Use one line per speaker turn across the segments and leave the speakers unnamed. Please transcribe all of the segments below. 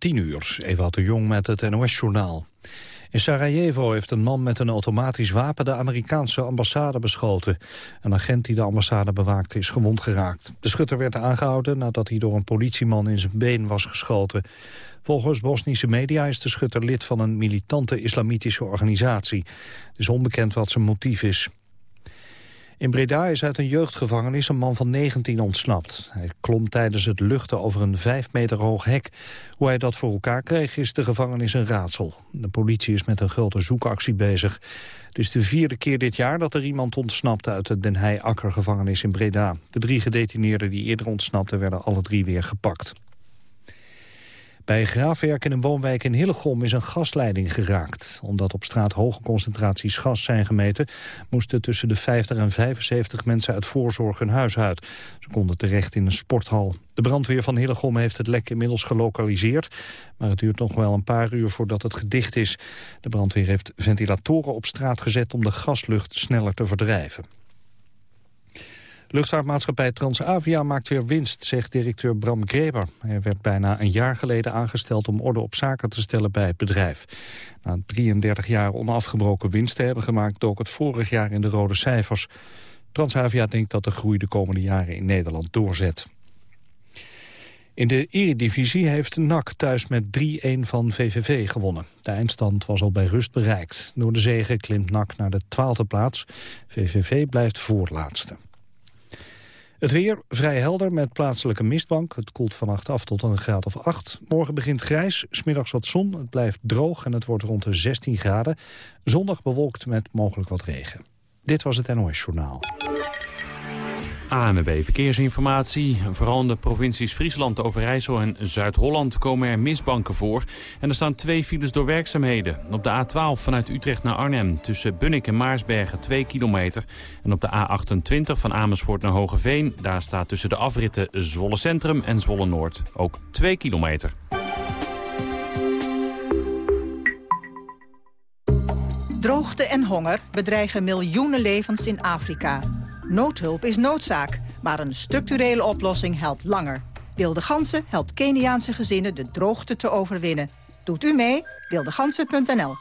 10 uur, Ewout de Jong met het NOS-journaal. In Sarajevo heeft een man met een automatisch wapen de Amerikaanse ambassade beschoten. Een agent die de ambassade bewaakte is gewond geraakt. De schutter werd aangehouden nadat hij door een politieman in zijn been was geschoten. Volgens Bosnische media is de schutter lid van een militante islamitische organisatie. Het is onbekend wat zijn motief is. In Breda is uit een jeugdgevangenis een man van 19 ontsnapt. Hij klom tijdens het luchten over een 5 meter hoog hek. Hoe hij dat voor elkaar kreeg is de gevangenis een raadsel. De politie is met een grote zoekactie bezig. Het is de vierde keer dit jaar dat er iemand ontsnapt uit de Den Heij-Akker-gevangenis in Breda. De drie gedetineerden die eerder ontsnapten werden alle drie weer gepakt. Bij graafwerk in een woonwijk in Hillegom is een gasleiding geraakt. Omdat op straat hoge concentraties gas zijn gemeten... moesten tussen de 50 en 75 mensen uit voorzorg hun huis uit. Ze konden terecht in een sporthal. De brandweer van Hillegom heeft het lek inmiddels gelokaliseerd... maar het duurt nog wel een paar uur voordat het gedicht is. De brandweer heeft ventilatoren op straat gezet om de gaslucht sneller te verdrijven. Luchtvaartmaatschappij Transavia maakt weer winst, zegt directeur Bram Greber. Hij werd bijna een jaar geleden aangesteld om orde op zaken te stellen bij het bedrijf. Na 33 jaar onafgebroken winst te hebben gemaakt... dook het vorig jaar in de rode cijfers. Transavia denkt dat de groei de komende jaren in Nederland doorzet. In de Eredivisie heeft NAC thuis met 3-1 van VVV gewonnen. De eindstand was al bij rust bereikt. Door de zege klimt NAC naar de twaalfde plaats. VVV blijft voorlaatste. Het weer vrij helder met plaatselijke mistbank. Het koelt vannacht af tot een graad of 8. Morgen begint grijs, smiddags wat zon. Het blijft droog en het wordt rond de 16 graden. Zondag bewolkt met mogelijk wat regen. Dit was het NOS Journaal.
ANWB Verkeersinformatie. Vooral in de provincies Friesland, Overijssel en Zuid-Holland komen er misbanken voor. En er staan twee files door werkzaamheden. Op de A12 vanuit Utrecht naar Arnhem tussen Bunnik en Maarsbergen 2 kilometer. En op de A28 van Amersfoort naar Hogeveen. Daar staat tussen de afritten Zwolle Centrum en Zwolle Noord ook 2 kilometer.
Droogte en honger bedreigen miljoenen levens in Afrika. Noodhulp is noodzaak, maar een structurele oplossing helpt langer. Wilde Gansen helpt Keniaanse gezinnen de droogte te overwinnen. Doet u mee? Wildegansen.nl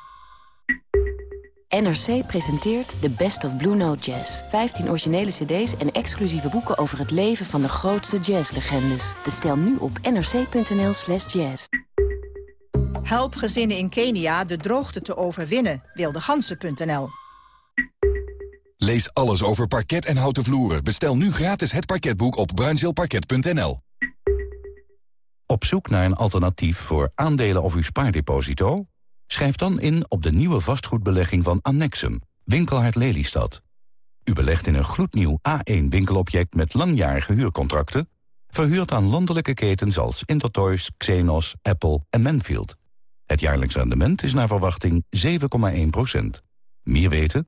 NRC presenteert The Best of Blue Note Jazz. 15 originele cd's en exclusieve boeken over het leven van de grootste jazzlegendes. Bestel nu op nrc.nl slash jazz.
Help gezinnen in Kenia de droogte te overwinnen. Wildegansen.nl
Lees alles over parket en houten vloeren. Bestel nu gratis het parketboek op bruinzeelparket.nl.
Op zoek naar een alternatief voor aandelen of uw spaardeposito? Schrijf dan in op de nieuwe vastgoedbelegging van Annexum, Winkelhard Lelystad. U belegt in een gloednieuw A1-winkelobject met langjarige huurcontracten... verhuurd aan landelijke ketens als Intertoys, Xenos, Apple en Manfield. Het jaarlijks rendement is naar verwachting 7,1% Meer weten?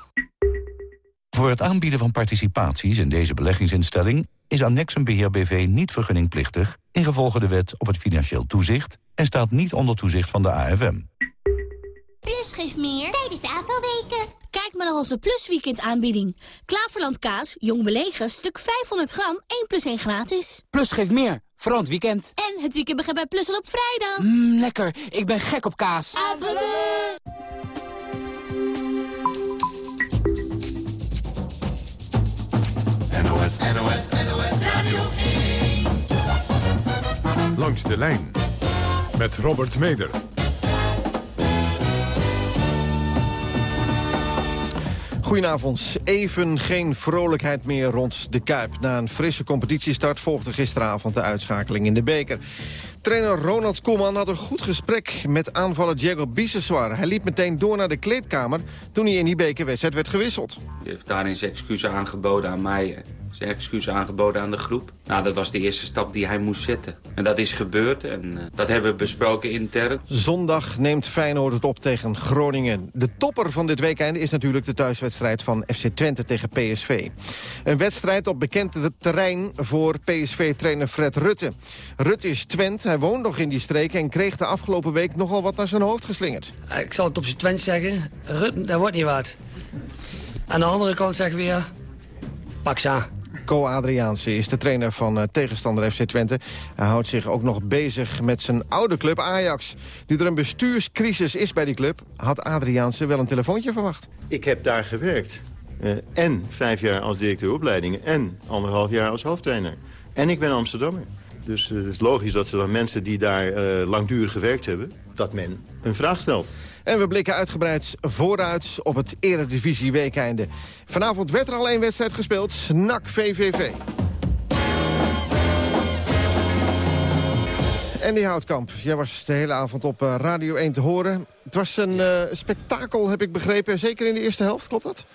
Voor het aanbieden van participaties in deze beleggingsinstelling... is Annexum Beheer BV niet vergunningplichtig... ingevolge de wet op het financieel toezicht... en staat niet onder toezicht van de AFM.
Plus geeft meer tijdens de AVO-weken. Kijk maar naar onze Plus Weekend aanbieding. Klaverland kaas, jong belegen, stuk 500 gram, 1 plus 1 gratis.
Plus geeft meer, vooral het weekend.
En het weekend begint bij Plus al op vrijdag.
Mmm, lekker. Ik ben gek op kaas.
NOS, NOS, NOS Radio 1. Langs de lijn met Robert Meder.
Goedenavond. Even geen vrolijkheid meer rond de Kuip. Na een frisse competitiestart volgde gisteravond de uitschakeling in de beker. Trainer Ronald Koeman had een goed gesprek met aanvaller Diego Biseswar. Hij liep meteen door naar de kleedkamer toen hij in die bekerwedstrijd werd gewisseld.
Hij heeft daarin zijn excuses aangeboden aan mij excuus aangeboden aan de groep. Nou, dat was de eerste stap die hij moest zetten. En dat is gebeurd en uh, dat hebben we besproken intern.
Zondag neemt Feyenoord het op tegen Groningen. De topper van dit weekend is natuurlijk de thuiswedstrijd van FC Twente tegen PSV. Een wedstrijd op bekend terrein voor PSV-trainer Fred Rutte. Rutte is Twent, hij woont nog in die streek... en kreeg de afgelopen week nogal wat naar zijn hoofd geslingerd.
Ik zal het op zijn Twent zeggen, Rutte, dat wordt niet wat. Aan de andere kant zeggen we weer, pak ze
Co Adriaanse is de trainer van uh, tegenstander FC Twente. Hij houdt zich ook nog bezig met zijn oude club Ajax. Nu er een bestuurscrisis is bij die club... had Adriaanse wel een telefoontje verwacht.
Ik heb daar gewerkt. Uh, en vijf jaar als directeur opleidingen... en anderhalf jaar als hoofdtrainer. En ik ben Amsterdammer. Dus uh, het is logisch dat ze dan mensen die daar langdurig gewerkt hebben... dat men een vraag stelt.
En we blikken uitgebreid vooruit op het Eredivisie weekeinde. Vanavond werd er al één wedstrijd gespeeld, NAC VVV. Die Houtkamp, jij was de hele avond op eh, Radio 1 te horen. Het was een uh, spektakel, heb ik begrepen. Zeker in de eerste helft, klopt dat?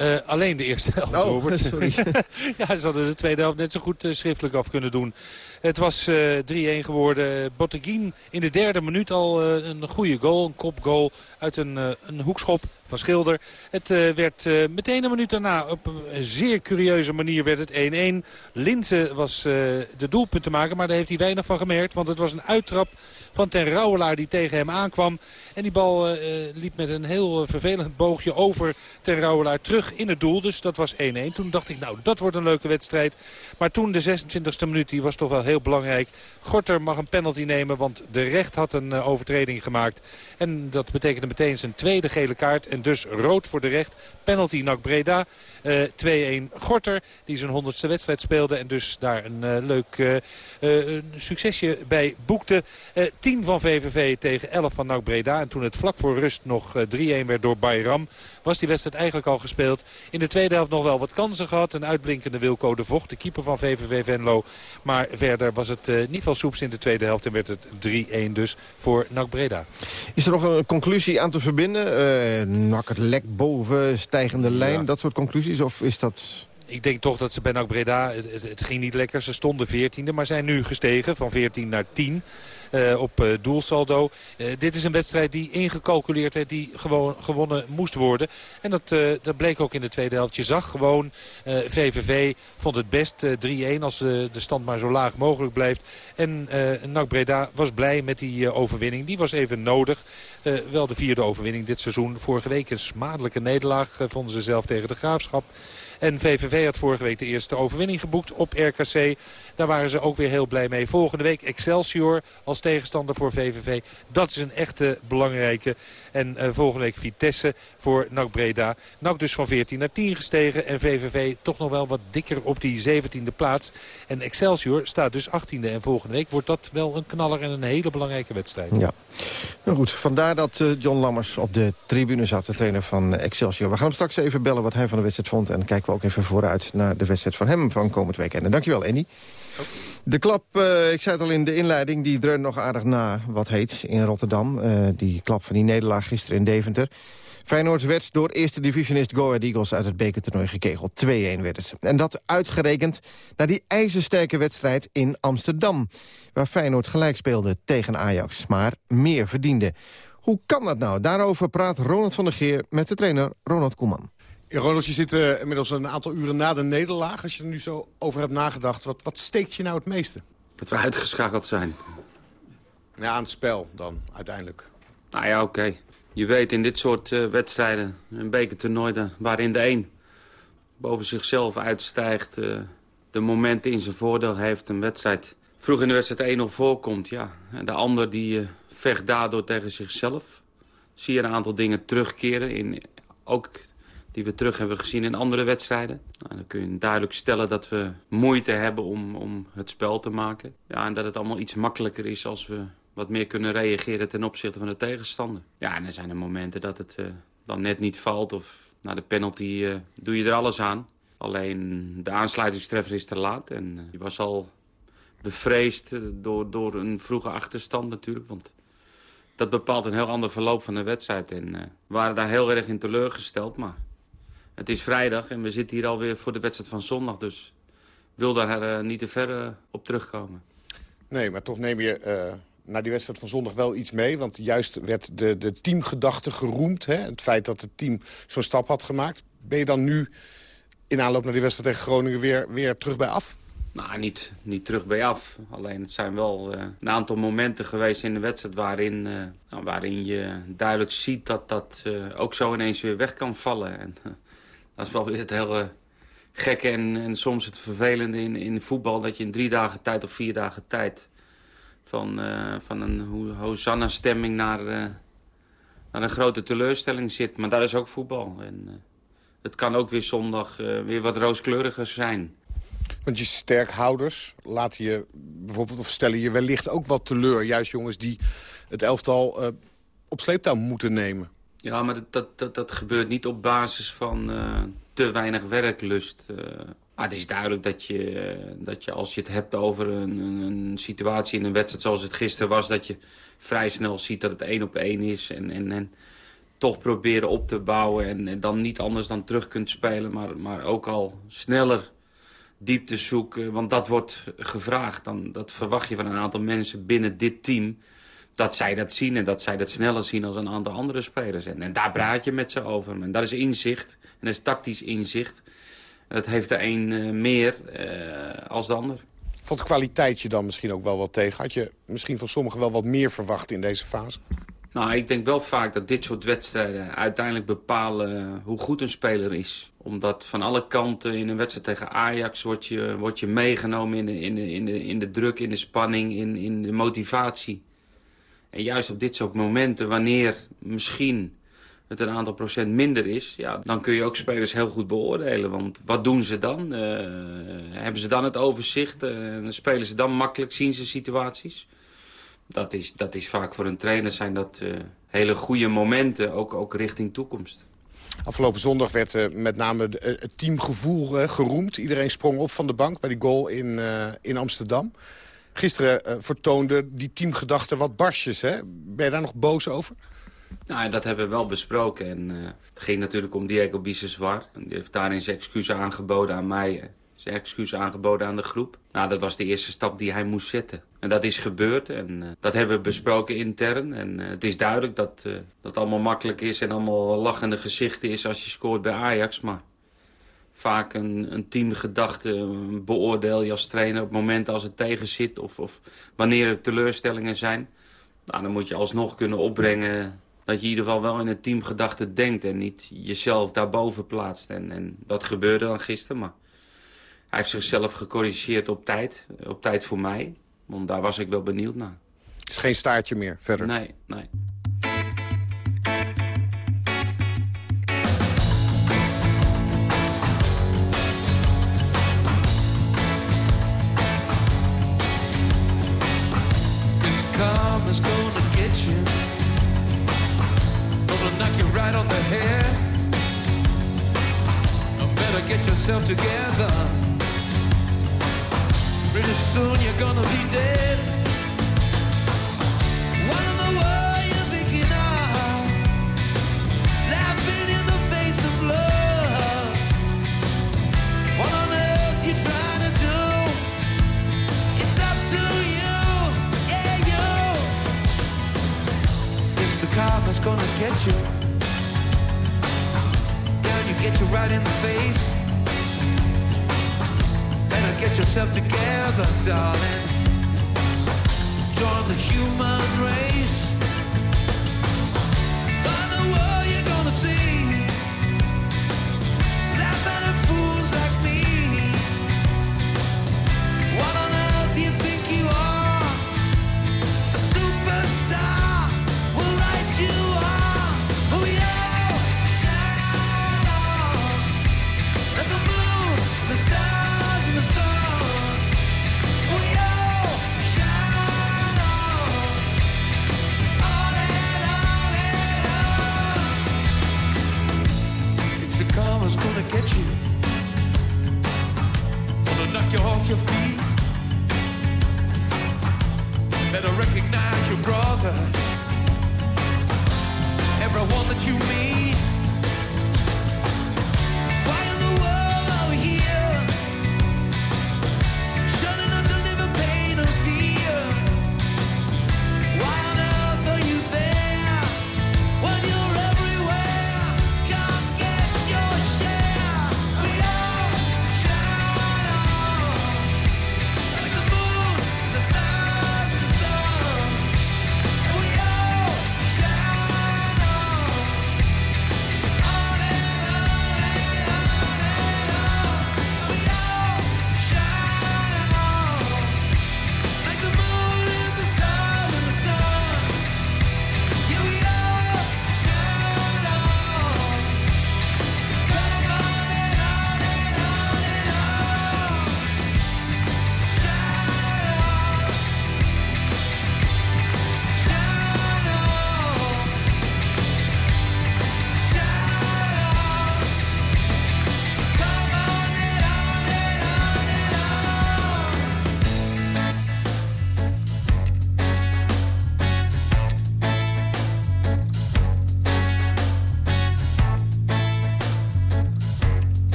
Uh, alleen de eerste helft,
oh,
Robert.
Sorry.
ja, ze hadden de tweede helft net zo goed uh, schriftelijk af kunnen doen. Het was uh, 3-1 geworden. Botteguin in de derde minuut al een goede goal. Een kopgoal uit een, een hoekschop van Schilder. Het werd meteen een minuut daarna op een zeer curieuze manier werd het 1-1. Linse was de doelpunt te maken, maar daar heeft hij weinig van gemerkt. Want het was een uittrap van Ten Rouwelaar die tegen hem aankwam. En die bal liep met een heel vervelend boogje over Ten Rouwelaar terug in het doel. Dus dat was 1-1. Toen dacht ik, nou, dat wordt een leuke wedstrijd. Maar toen de 26e minuut, die was toch wel heel belangrijk. Gorter mag een penalty nemen, want de recht had een overtreding gemaakt. En dat betekende meteen zijn tweede gele kaart. En dus rood voor de recht. Penalty NAC Breda. Uh, 2-1 Gorter die zijn honderdste wedstrijd speelde. En dus daar een leuk succesje bij boekte. 10 van VVV tegen 11 van NAC Breda. En toen het vlak voor rust nog 3-1 werd door Bayram. Was die wedstrijd eigenlijk al gespeeld. In de tweede helft nog wel wat kansen gehad. Een uitblinkende Wilco de Vocht. De keeper van VVV Venlo. Maar verder was het niet veel soeps in de tweede helft. En werd het 3-1 dus voor NAC Breda.
Is er nog een conclusie aan te verbinden? nak het lek boven, stijgende lijn, ja. dat soort conclusies? Of is dat
ik denk toch dat ze bij NAC Breda, het, het, ging niet lekker. Ze stonden 14e, maar zijn nu gestegen van 14 naar 10 uh, op uh, doelsaldo. Uh, dit is een wedstrijd die ingecalculeerd werd, die gewoon gewonnen moest worden. En dat, dat bleek ook in de tweede helft. Je zag gewoon, VVV vond het best 3-1 als de stand maar zo laag mogelijk blijft. En NAC Breda was blij met die overwinning. Die was even nodig. wel de vierde overwinning dit seizoen. Vorige week een smadelijke nederlaag vonden ze zelf tegen de Graafschap. En VVV had vorige week de eerste overwinning geboekt op RKC. Daar waren ze ook weer heel blij mee. Volgende week Excelsior als tegenstander voor VVV. Dat is een echte belangrijke. En uh, volgende week Vitesse voor NAC Breda. NAC dus van 14 naar 10 gestegen. En VVV toch nog wel wat dikker op die 17e plaats. En Excelsior staat dus 18e. En volgende week wordt dat wel een knaller en een hele belangrijke wedstrijd.
Ja. Nou goed, vandaar dat uh, John Lammers op de tribune zat. De trainer van Excelsior. We gaan hem straks even bellen wat hij van de wedstrijd vond. En kijken ook even vooruit naar de wedstrijd van hem van komend weekend. En dankjewel, Andy. De klap, uh, ik zei het al in de inleiding, die dreunt nog aardig na wat heet in Rotterdam. Uh, die klap van die nederlaag gisteren in Deventer. Feyenoord werd door eerste divisionist Go Ahead Eagles uit het bekertoernooi gekegeld. 2-1 werd het. En dat uitgerekend naar die ijzersterke wedstrijd in Amsterdam. Waar Feyenoord gelijk speelde tegen Ajax, maar meer verdiende. Hoe kan dat nou? Daarover praat Ronald van der Geer met de trainer Ronald Koeman.
Ronald, je zit uh, inmiddels een aantal uren na de nederlaag. Als je er nu zo over hebt nagedacht, wat, wat steekt je nou het meeste?
Dat we uitgeschakeld zijn.
Ja, aan het spel dan, uiteindelijk.
Nou ja, oké. Okay. Je weet in dit soort uh, wedstrijden, een bekertoernooi... waarin de een boven zichzelf uitstijgt... Uh, de momenten in zijn voordeel heeft, een wedstrijd... vroeg in de wedstrijd 1-0 voorkomt, ja. En de ander die vecht daardoor tegen zichzelf. Zie je een aantal dingen terugkeren in... Ook die we terug hebben gezien in andere wedstrijden. Nou, dan kun je duidelijk stellen dat we moeite hebben om, om het spel te maken. Ja, en dat het allemaal iets makkelijker is als we wat meer kunnen reageren ten opzichte van de tegenstander. Ja, en er zijn er momenten dat het uh, dan net niet valt of na de penalty uh, doe je er alles aan. Alleen de aansluitingstreffer is te laat en je was al bevreesd door, door een vroege achterstand natuurlijk. Want dat bepaalt een heel ander verloop van de wedstrijd. En we waren daar heel erg in teleurgesteld, maar het is vrijdag en we zitten hier alweer voor de wedstrijd van zondag. Dus wil daar niet te ver op terugkomen.
Nee, maar toch neem je naar die wedstrijd van zondag wel iets mee. Want juist werd de, de teamgedachte geroemd. Hè? Het feit dat het team zo'n stap had gemaakt. Ben je dan nu in aanloop naar die wedstrijd tegen Groningen weer, weer terug bij af?
Nou, niet, niet terug bij af. Alleen het zijn wel uh, een aantal momenten geweest in de wedstrijd... waarin, uh, nou, waarin je duidelijk ziet dat dat uh, ook zo ineens weer weg kan vallen. En, dat is wel weer het hele gekke en, en soms het vervelende in, in voetbal... dat je in drie dagen tijd of vier dagen tijd... van, van een Hosanna-stemming naar, naar een grote teleurstelling zit. Maar daar is ook voetbal. En, het kan ook weer zondag weer wat rooskleuriger zijn...
Want je sterkhouders laten je bijvoorbeeld, of stellen je wellicht ook wat teleur. Juist jongens die het elftal op sleeptouw moeten nemen.
Ja, maar dat, dat, dat, gebeurt niet op basis van uh, te weinig werklust. Uh, maar het is duidelijk dat je, dat je als je het hebt over een, een, een, situatie in een wedstrijd zoals het gisteren was... dat je vrij snel ziet dat het één op één is en, en, en toch proberen op te bouwen... En, en dan niet anders dan terug kunt spelen, maar, maar ook al sneller diepte zoeken. Want dat wordt gevraagd. Dan, dat verwacht je van een aantal mensen binnen dit team. Dat zij dat zien en dat zij dat sneller zien als een aantal andere spelers. En, en daar praat je met ze over. En dat is inzicht. En dat is tactisch inzicht. En dat heeft de een uh, meer uh, als de ander.
Valt de kwaliteit je dan misschien ook wel wat tegen? Had je misschien van sommigen wel wat meer verwacht in deze fase?
Nou, ik denk wel vaak dat dit soort wedstrijden uiteindelijk bepalen hoe goed een speler is. Omdat van alle kanten in een wedstrijd tegen Ajax wordt je, wordt je meegenomen in de, in, de, in, de, in de druk, in de spanning, in, in de motivatie. En juist op dit soort momenten, wanneer misschien het een aantal procent minder is... Ja, dan kun je ook spelers heel goed beoordelen. Want wat doen ze dan? Uh, hebben ze dan het overzicht? Uh, spelen ze dan makkelijk? Zien ze situaties? dat is, dat is vaak voor een trainer zijn dat uh, hele goede momenten, ook, ook richting toekomst.
Afgelopen zondag werd met name het teamgevoel geroemd. Iedereen sprong op van de bank bij die goal in, in Amsterdam. Gisteren vertoonde die teamgedachte wat barsjes. Hè? Ben je daar nog boos over?
Nou, dat hebben we wel besproken. En, het ging natuurlijk om Diego Biseswar. Die heeft daarin zijn excuses aangeboden aan mij zijn excuus aangeboden aan de groep. Nou, dat was de eerste stap die hij moest zetten. En dat is gebeurd en uh, dat hebben we besproken intern. En uh, het is duidelijk dat uh, dat allemaal makkelijk is en allemaal lachende gezichten is als je scoort bij Ajax. Maar vaak een, een teamgedachte beoordeel je als trainer op momenten als het tegen zit of, of wanneer er teleurstellingen zijn. Nou, dan moet je alsnog kunnen opbrengen dat je in ieder geval wel in een teamgedachte denkt en niet jezelf daarboven plaatst. En, en dat gebeurde dan gisteren, maar hij heeft zichzelf gecorrigeerd op tijd. Op tijd voor mij. Want daar was ik wel benieuwd naar.
Het is geen staartje meer verder?
Nee, nee.
Yourself together. Pretty soon you're gonna be dead. What in the world you thinking of? Laughing in the face of love. What on earth you trying to do? It's up to you, yeah, you. It's the karma's gonna get you. Down you get you right in the face yourself together, darling. Join the human race. By the world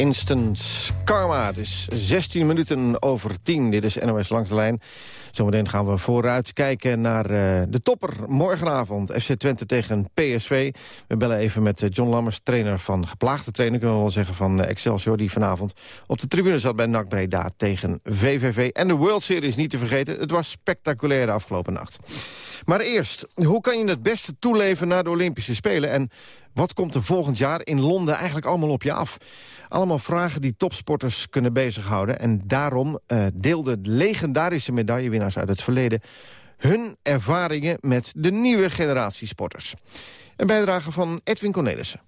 Instant Karma. Het is 16 minuten over 10. Dit is NOS Langs de Lijn. Zometeen gaan we vooruit kijken naar eh, de topper morgenavond. FC Twente tegen PSV. We bellen even met eh, John Lammers, trainer van geplaagde trainer... kunnen we wel zeggen van Excelsior, die vanavond op de tribune zat bij NAC Breda tegen VVV. En de World Series niet te vergeten. Het was spectaculair de afgelopen nacht. Maar eerst, hoe kan je het beste toeleven naar de Olympische Spelen... en wat komt er volgend jaar in Londen eigenlijk allemaal op je af? Allemaal vragen die topsporters kunnen bezighouden. En daarom uh, deelden legendarische medaillewinnaars uit het verleden... hun ervaringen met de nieuwe generatie sporters. Een bijdrage van Edwin Cornelissen.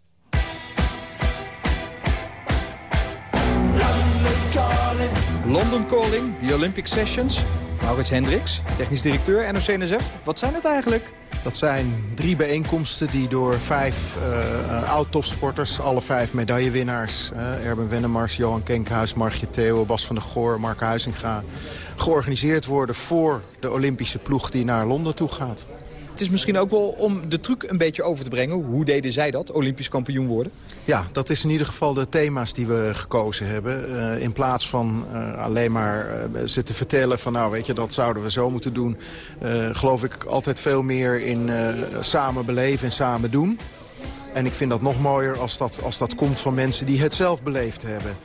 London Calling, the Olympic Sessions. Maurits Hendricks, technisch directeur NOC-NSF. Wat zijn het eigenlijk?
Dat zijn drie bijeenkomsten die door vijf uh, oud-topsporters... alle vijf medaillewinnaars, uh, Erben Wennemars, Johan Kenkhuis... Margje Theo, Bas van der Goor, Mark Huizinga... georganiseerd worden voor de Olympische ploeg die naar Londen toe gaat.
Het is misschien ook wel om de truc een beetje over te brengen. Hoe deden zij dat, Olympisch kampioen worden?
Ja, dat is in ieder geval de thema's die we gekozen hebben. Uh, in plaats van uh, alleen maar uh, zitten vertellen van... nou, weet je, dat zouden we zo moeten doen... geloof ik altijd veel meer in samen beleven en samen doen. En ik vind dat nog mooier als dat, als dat komt van mensen die het zelf beleefd hebben.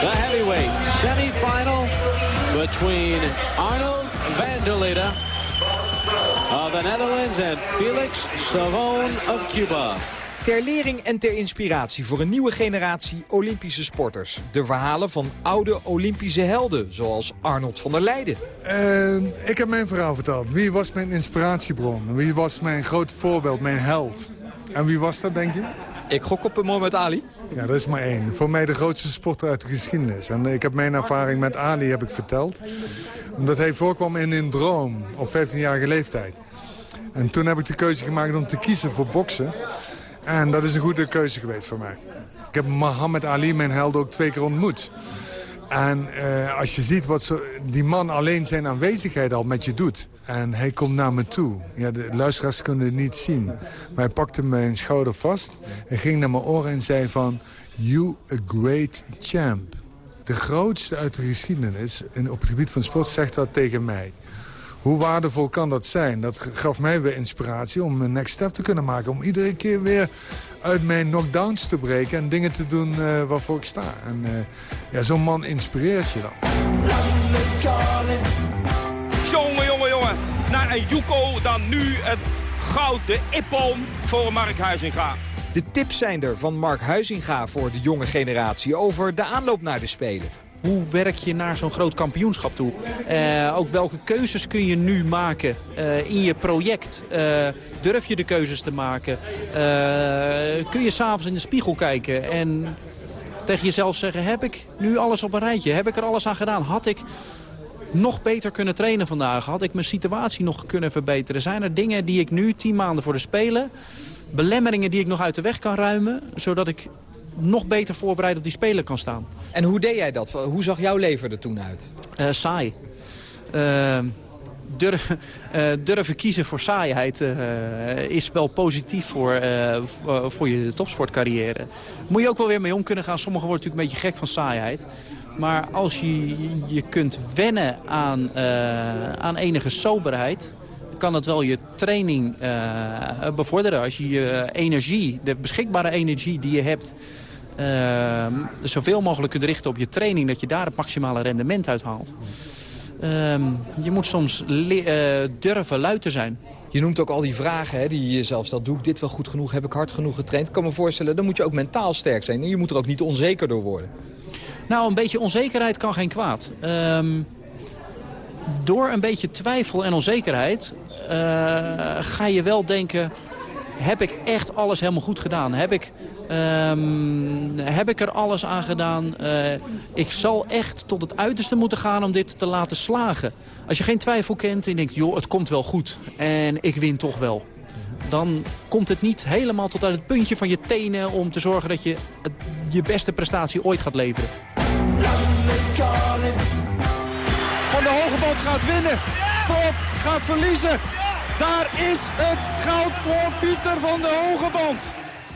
The heavyweight semi-final between Arnold van der Leden of the Netherlands and Felix Savon of Cuba.
Ter lering en ter inspiratie voor een nieuwe generatie Olympische sporters. De verhalen van oude Olympische helden, zoals Arnold van der Leijden.
Uh, ik heb mijn verhaal verteld. Wie was mijn inspiratiebron? Wie was mijn groot voorbeeld, mijn held? En wie was dat, denk je?
Ik gok op Mohamed Ali.
Ja, dat is maar één. Voor mij de grootste sporter uit de geschiedenis. En ik heb mijn ervaring met Ali heb ik verteld. Omdat hij voorkwam in een droom op 15-jarige leeftijd. En toen heb ik de keuze gemaakt om te kiezen voor boksen. En dat is een goede keuze geweest voor mij. Ik heb Mohammed Ali, mijn held, ook twee keer ontmoet. En uh, als je ziet wat die man alleen zijn aanwezigheid al met je doet. En hij komt naar me toe. Ja, de luisteraars kunnen het niet zien. Maar hij pakte mijn schouder vast. En ging naar mijn oren en zei van... You a great champ. De grootste uit de geschiedenis en op het gebied van sport zegt dat tegen mij. Hoe waardevol kan dat zijn? Dat gaf mij weer inspiratie om een next step te kunnen maken. Om iedere keer weer uit mijn knockdowns te breken en dingen te doen uh, waarvoor ik sta. En uh, ja, zo'n man inspireert je dan.
Jongen, jongen, jongen. Naar een Juco dan nu het goud, de ippon voor Mark Huizinga.
De tips zijn er van Mark Huizinga voor de jonge generatie over de aanloop naar de Spelen.
Hoe werk je naar zo'n groot kampioenschap toe? Uh, ook welke keuzes kun je nu maken uh, in je project? Uh, durf je de keuzes te maken? kun je s'avonds in de spiegel kijken en tegen jezelf zeggen... heb ik nu alles op een rijtje? Heb ik er alles aan gedaan? Had ik nog beter kunnen trainen vandaag? Had ik mijn situatie nog kunnen verbeteren? Zijn er dingen die ik nu, tien maanden voor de Spelen... belemmeringen die ik nog uit de weg kan ruimen... zodat ik nog beter voorbereid op die speler kan staan.
En hoe deed jij dat? Hoe zag jouw leven er toen uit?
Uh, saai. Uh, durf, uh, durven kiezen voor saaiheid is wel positief voor, voor je topsportcarrière. Moet je ook wel weer mee om kunnen gaan. Sommigen worden natuurlijk een beetje gek van saaiheid. Maar als je je kunt wennen aan, aan enige soberheid kan het wel je training uh, bevorderen. Als je je energie, de beschikbare energie die je hebt... Uh, zoveel mogelijk kunt richten op je training... dat je daar het maximale rendement uit haalt. Uh, je moet soms durven luid te zijn.
Je noemt ook al die vragen hè, die je jezelf stelt. Doe ik dit wel goed genoeg? Heb ik hard genoeg getraind? Ik kan me voorstellen, dan moet je ook mentaal sterk zijn. En je moet er ook niet onzeker door worden.
Nou, een beetje onzekerheid kan geen kwaad. Ehm, door een beetje twijfel en onzekerheid uh, ga je wel denken... heb ik echt alles helemaal goed gedaan? Heb ik, um, heb ik er alles aan gedaan? Uh, ik zal echt tot het uiterste moeten gaan om dit te laten slagen. Als je geen twijfel kent en je denkt... joh, het komt wel goed en ik win toch wel dan komt het niet helemaal tot uit het puntje van je tenen... om te zorgen dat je je beste prestatie ooit gaat leveren.
Gaat winnen. Volk gaat verliezen.
Daar is het goud voor Pieter van de Hogeband.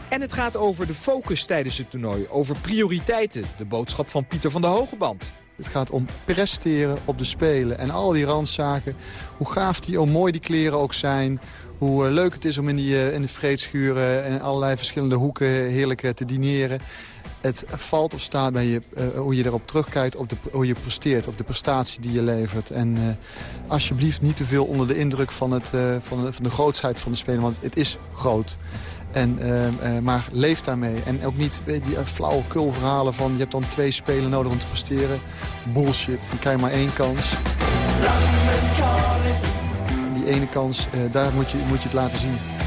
En het gaat over de focus tijdens het toernooi. Over prioriteiten. De boodschap van Pieter van de Hogeband.
Het gaat om presteren op de Spelen. En al die randzaken. Hoe gaaf die, hoe mooi die kleren ook zijn. Hoe eh, leuk het is om in, die, eh, in de vreedschuren en allerlei verschillende hoeken heerlijk eh, te dineren. Het valt of staat bij je, eh, hoe je erop terugkijkt, op de, hoe je presteert, op de prestatie die je levert. En eh, alsjeblieft niet te veel onder de indruk van, het, eh, van, de, van grootsheid van de Spelen, want het is groot. En, maar leef daarmee. En ook niet die uh, flauwekul verhalen van... je hebt dan twee spelen nodig om te presteren. Bullshit, dan krijg je maar één kans. Die ene kans, daar moet je, moet je het laten zien.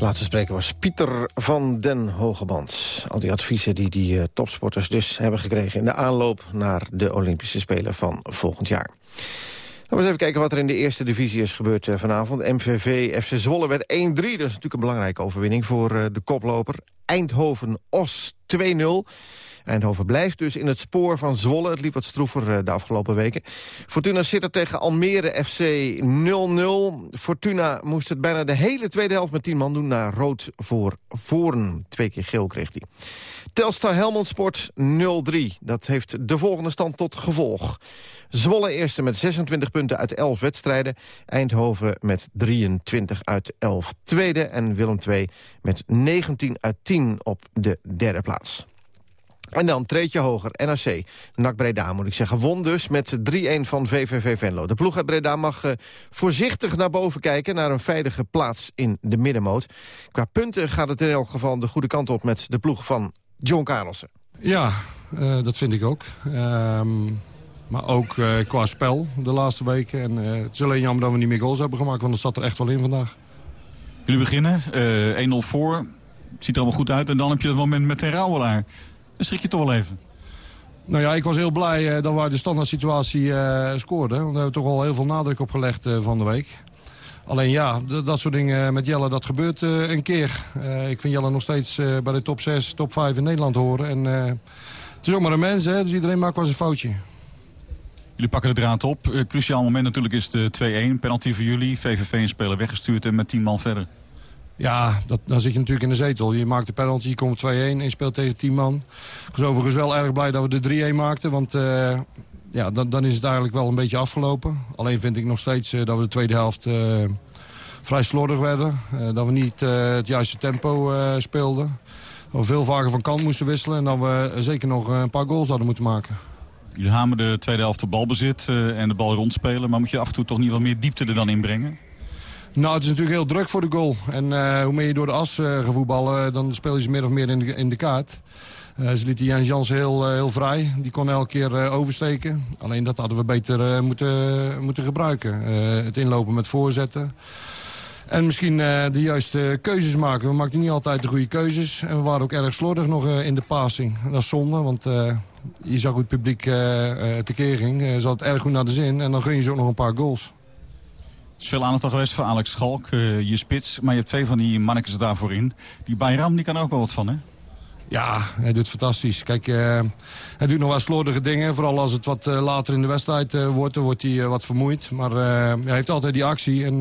Laatste spreker was Pieter van den Hogeband. Al die adviezen die die uh, topsporters dus hebben gekregen... in de aanloop naar de Olympische Spelen van volgend jaar. Laten we eens even kijken wat er in de eerste divisie is gebeurd uh, vanavond. MVV FC Zwolle werd 1-3. Dat is natuurlijk een belangrijke overwinning voor uh, de koploper. Eindhoven-Os 2-0. Eindhoven blijft dus in het spoor van Zwolle. Het liep wat stroever de afgelopen weken. Fortuna zit er tegen Almere FC 0-0. Fortuna moest het bijna de hele tweede helft met 10 man doen... naar rood voor Voren. Twee keer geel kreeg hij. Telstar Helmond Sport 0-3. Dat heeft de volgende stand tot gevolg. Zwolle eerste met 26 punten uit 11 wedstrijden. Eindhoven met 23 uit 11 tweede. En Willem II met 19 uit 10 op de derde plaats. En dan treedje hoger, NAC, NAC Breda moet ik zeggen. Won dus met 3-1 van VVV Venlo. De ploeg uit Breda mag uh, voorzichtig naar boven kijken... naar een veilige plaats in de middenmoot. Qua punten gaat het in elk geval de goede kant op... met de ploeg van John Carlsen.
Ja, uh, dat vind ik ook. Um, maar ook uh, qua spel de laatste weken. En, het is alleen jammer dat we niet meer goals hebben gemaakt... want het zat er echt wel in vandaag.
Jullie beginnen, 1-0 voor. Het ziet er allemaal goed uit. En dan heb je dat moment met Ten Rauwelaar. Dan schrik je toch wel even.
Nou ja, ik was heel blij uh, dat we de standaard situatie uh, scoorden. Want daar hebben we toch al heel veel nadruk op gelegd uh, van de week. Alleen ja, dat soort dingen met Jelle, dat gebeurt een keer. ik vind Jelle nog steeds bij de top 6, top 5 in Nederland horen. En het is ook maar een mens, hè, dus iedereen maakt wel eens een foutje.
Jullie pakken de draad op. cruciaal moment natuurlijk is de 2-1. Penalty voor jullie. VVV een speler weggestuurd en met 10 man verder.
Ja, dat, dan zit je natuurlijk in de zetel. Je maakt de penalty, je komt 2-1 en speelt tegen 10 man. Ik was overigens wel erg blij dat we de 3-1 maakten. Want uh, ja, dan, dan is het eigenlijk wel een beetje afgelopen. Alleen vind ik nog steeds uh, dat we de tweede helft uh, vrij slordig werden. dat we niet het juiste tempo speelden. Dat we veel vaker van kant moesten wisselen. En dat we zeker nog een paar goals hadden moeten maken.
Jullie hamen de tweede helft de balbezit en de bal rondspelen. Maar moet je af en toe toch niet wat meer diepte er dan inbrengen?
Nou, het is natuurlijk heel druk voor de goal. En uh, hoe meer je door de as uh, gaat voetballen, dan speel je ze meer of meer in de, in de kaart. Ze lieten Jens Jans heel, heel vrij. Die kon elke keer oversteken. Alleen dat hadden we beter moeten, moeten gebruiken. het inlopen met voorzetten. En misschien de juiste keuzes maken. We maakten niet altijd de goede keuzes. En we waren ook erg slordig nog in de passing. Dat is zonde, want je zag hoe het publiek tekeer ging. ze had het erg goed naar de zin. En dan gun je ze ook nog een paar goals.
Is veel aandacht al geweest voor Alex Schalk, uh, je spits. Maar je hebt twee van die mannetjes daarvoor in. Die Bayram, die kan ook wel wat van, hè?
Ja, hij doet fantastisch. Kijk, uh, hij doet nog wel slordige dingen. Vooral als het wat uh, later in de wedstrijd wordt, dan wordt hij wat vermoeid. Maar hij heeft altijd die actie. En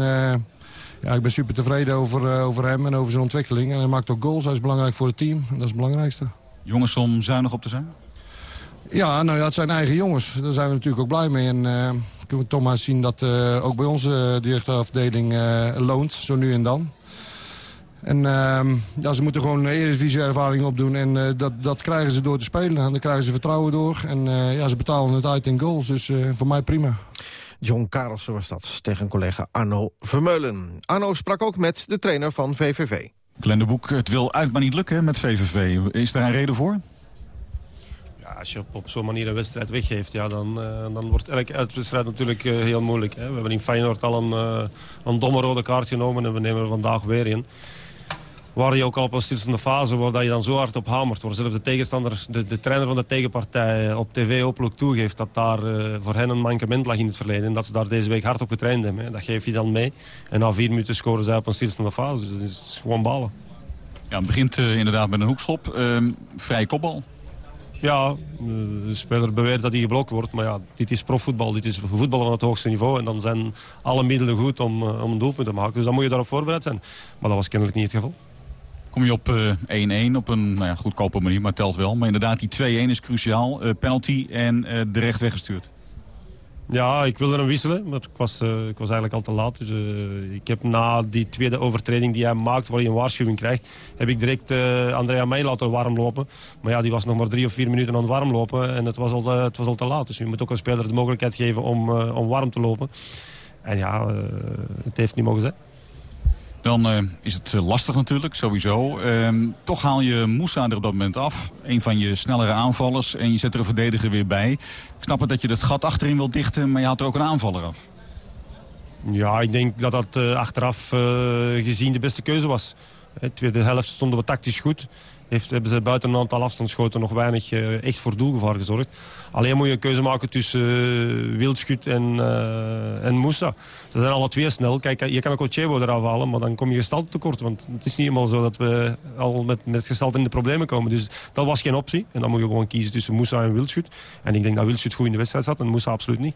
ja, ik ben super tevreden over, over hem en over zijn ontwikkeling. En hij maakt ook goals. Hij is belangrijk voor het team. En dat is het belangrijkste.
Jongens om zuinig op te zijn?
Ja, nou ja, het zijn eigen jongens. Daar zijn we natuurlijk ook blij mee. En kunnen we toch maar zien dat uh, ook bij onze jeugdafdeling uh, loont. Zo nu en dan. En ja, ze moeten gewoon Eredivisie ervaring opdoen. En dat, dat krijgen ze door te spelen. En daar krijgen ze vertrouwen door. En ja, ze betalen het uit in goals. Dus voor mij prima.
John Karelsen was dat tegen collega Arno Vermeulen. Arno sprak ook met de trainer van VVV.
Boek, het wil uit maar niet lukken met VVV. Is daar een reden voor?
Als je op, zo'n manier een wedstrijd weggeeft, ja, dan, uh, dan wordt elke uitwedstrijd natuurlijk uh, heel moeilijk. Hè. We hebben in Feyenoord al een, uh, een domme rode kaart genomen en we nemen er vandaag weer in. Waar je ook al op een stilstende fase wordt dat je dan zo hard op hamert. Waar zelfs de tegenstander, de, de trainer van de tegenpartij op tv openlijk toegeeft dat daar voor hen een mankement lag in het verleden. En dat ze daar deze week hard op getraind hebben. Hè. Dat geef je dan mee. En na vier minuten scoren zij op een stilstende fase. Dus het is gewoon ballen.
Ja, het begint inderdaad met een hoekschop. vrije kopbal.
Ja, eh, de speler beweert dat hij geblokt wordt. Maar ja, dit is profvoetbal. Dit is voetbal van het hoogste niveau. En dan zijn alle middelen goed om, eh, om een doelpunt te maken. Dus dan moet je daarop voorbereid zijn. Maar dat was kennelijk niet het geval.
Kom je op eh, 1-1 op een nou ja, goedkope manier, maar telt wel. Maar inderdaad, die 2-1 is cruciaal. Eh, penalty en eh, de recht weggestuurd.
Ja, ik wilde hem wisselen, maar ik was, eh, ik was eigenlijk al te laat. Dus eh, ik heb na die tweede overtreding die hij maakt, waar hij een waarschuwing krijgt, heb ik direct eh, Andrea Meij laten warm lopen. Maar ja, die was nog maar drie of vier minuten aan het warm lopen en het was al, het was al te laat. Dus je moet ook een speler de mogelijkheid geven om, om warm te lopen. En ja, het heeft niet mogen zijn.
Dan eh, is het eh, lastig natuurlijk, sowieso. Ehm, toch haal je Moussa er op dat moment af. Een van je snellere aanvallers. En je zet er een verdediger weer bij. Ik snap het dat je het gat achterin wilt dichten, maar je haalt er ook een aanvaller af.
Ja, ik denk dat dat eh, achteraf gezien de beste keuze was. De tweede helft stonden we tactisch goed. Heeft, hebben ze buiten een aantal afstandsschoten nog weinig eh, echt voor doelgevaar gezorgd. Alleen moet je een keuze maken tussen uh, Wildschut en, uh, en Moussa. Ze zijn alle twee snel. Kijk, je kan ook Ochebo eraf halen, maar dan kom je gestalte tekort. Want het is niet helemaal zo dat we al met, met gestalte in de problemen komen. Dus dat was geen optie. En dan moet je gewoon kiezen tussen Moussa en Wildschut. En ik denk dat Wildschut goed in de wedstrijd zat en Moussa absoluut niet.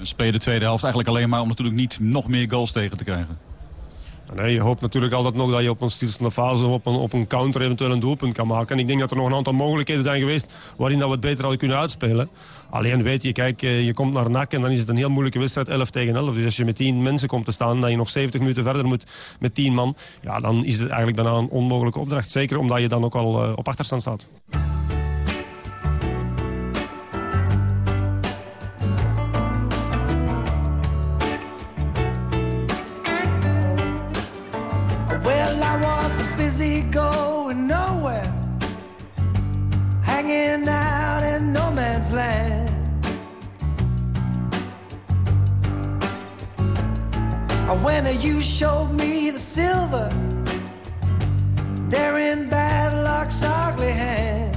Speel je de tweede helft eigenlijk alleen maar om natuurlijk niet nog meer goals tegen te krijgen.
Nee, je hoopt natuurlijk altijd nog dat je op een stilstaande fase of op een, op een counter eventueel een doelpunt kan maken. En ik denk dat er nog een aantal mogelijkheden zijn geweest waarin dat we het beter hadden kunnen uitspelen. Alleen weet je, kijk, je komt naar NAC en dan is het een heel moeilijke wedstrijd, 11 tegen 11. Dus als je met 10 mensen komt te staan, dat je nog 70 minuten verder moet met 10 man, ja, dan is het eigenlijk bijna een onmogelijke opdracht. Zeker omdat je dan ook al uh, op achterstand staat.
When you showed me the silver, there in bad luck's ugly hand.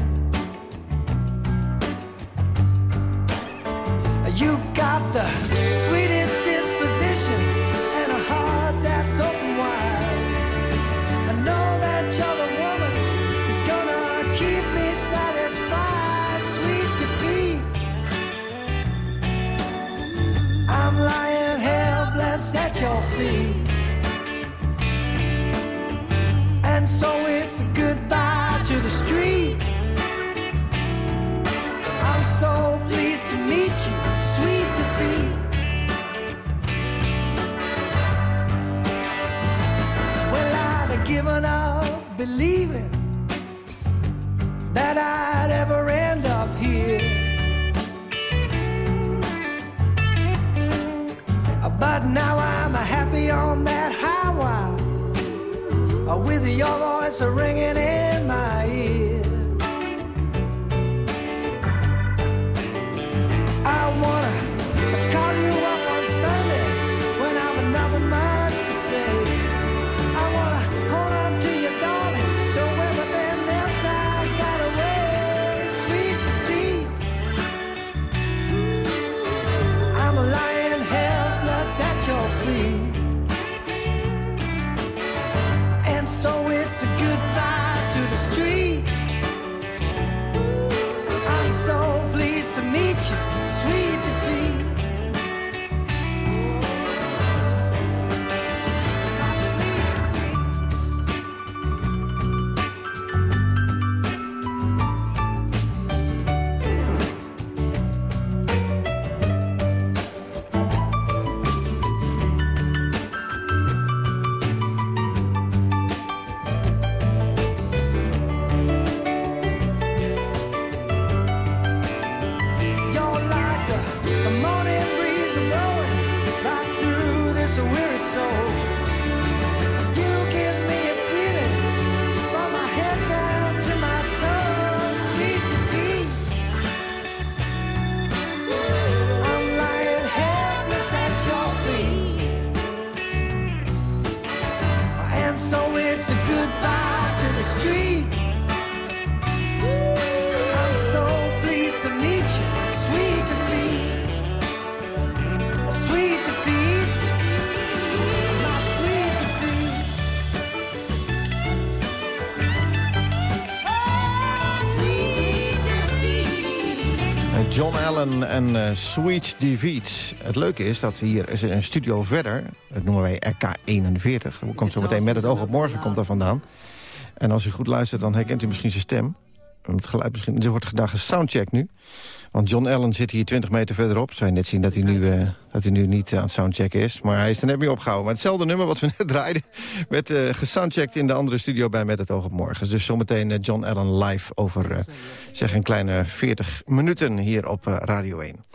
You got the sweetest I'd up believing that I'd ever end up here. Uh, but now I'm happy on that highway uh, with your voice ringing in my ear.
En eh, Sweet Defeats. Het leuke is dat hier is een studio verder, dat noemen wij RK41. Komt zo meteen met het oog op morgen komt daar vandaan. En als u goed luistert, dan herkent u misschien zijn stem. Het geluid misschien, er wordt gedaan soundcheck nu. Want John Allen zit hier 20 meter verderop. Zou je net zien dat hij nu, eh, dat hij nu niet aan het soundchecken is. Maar hij is er net mee opgehouden. Maar hetzelfde nummer wat we net draaiden... werd uh, gesoundcheckt in de andere studio bij Met het Oog op Morgen. Dus zometeen uh, John Allen live over zeg een kleine 40 minuten hier op Radio 1.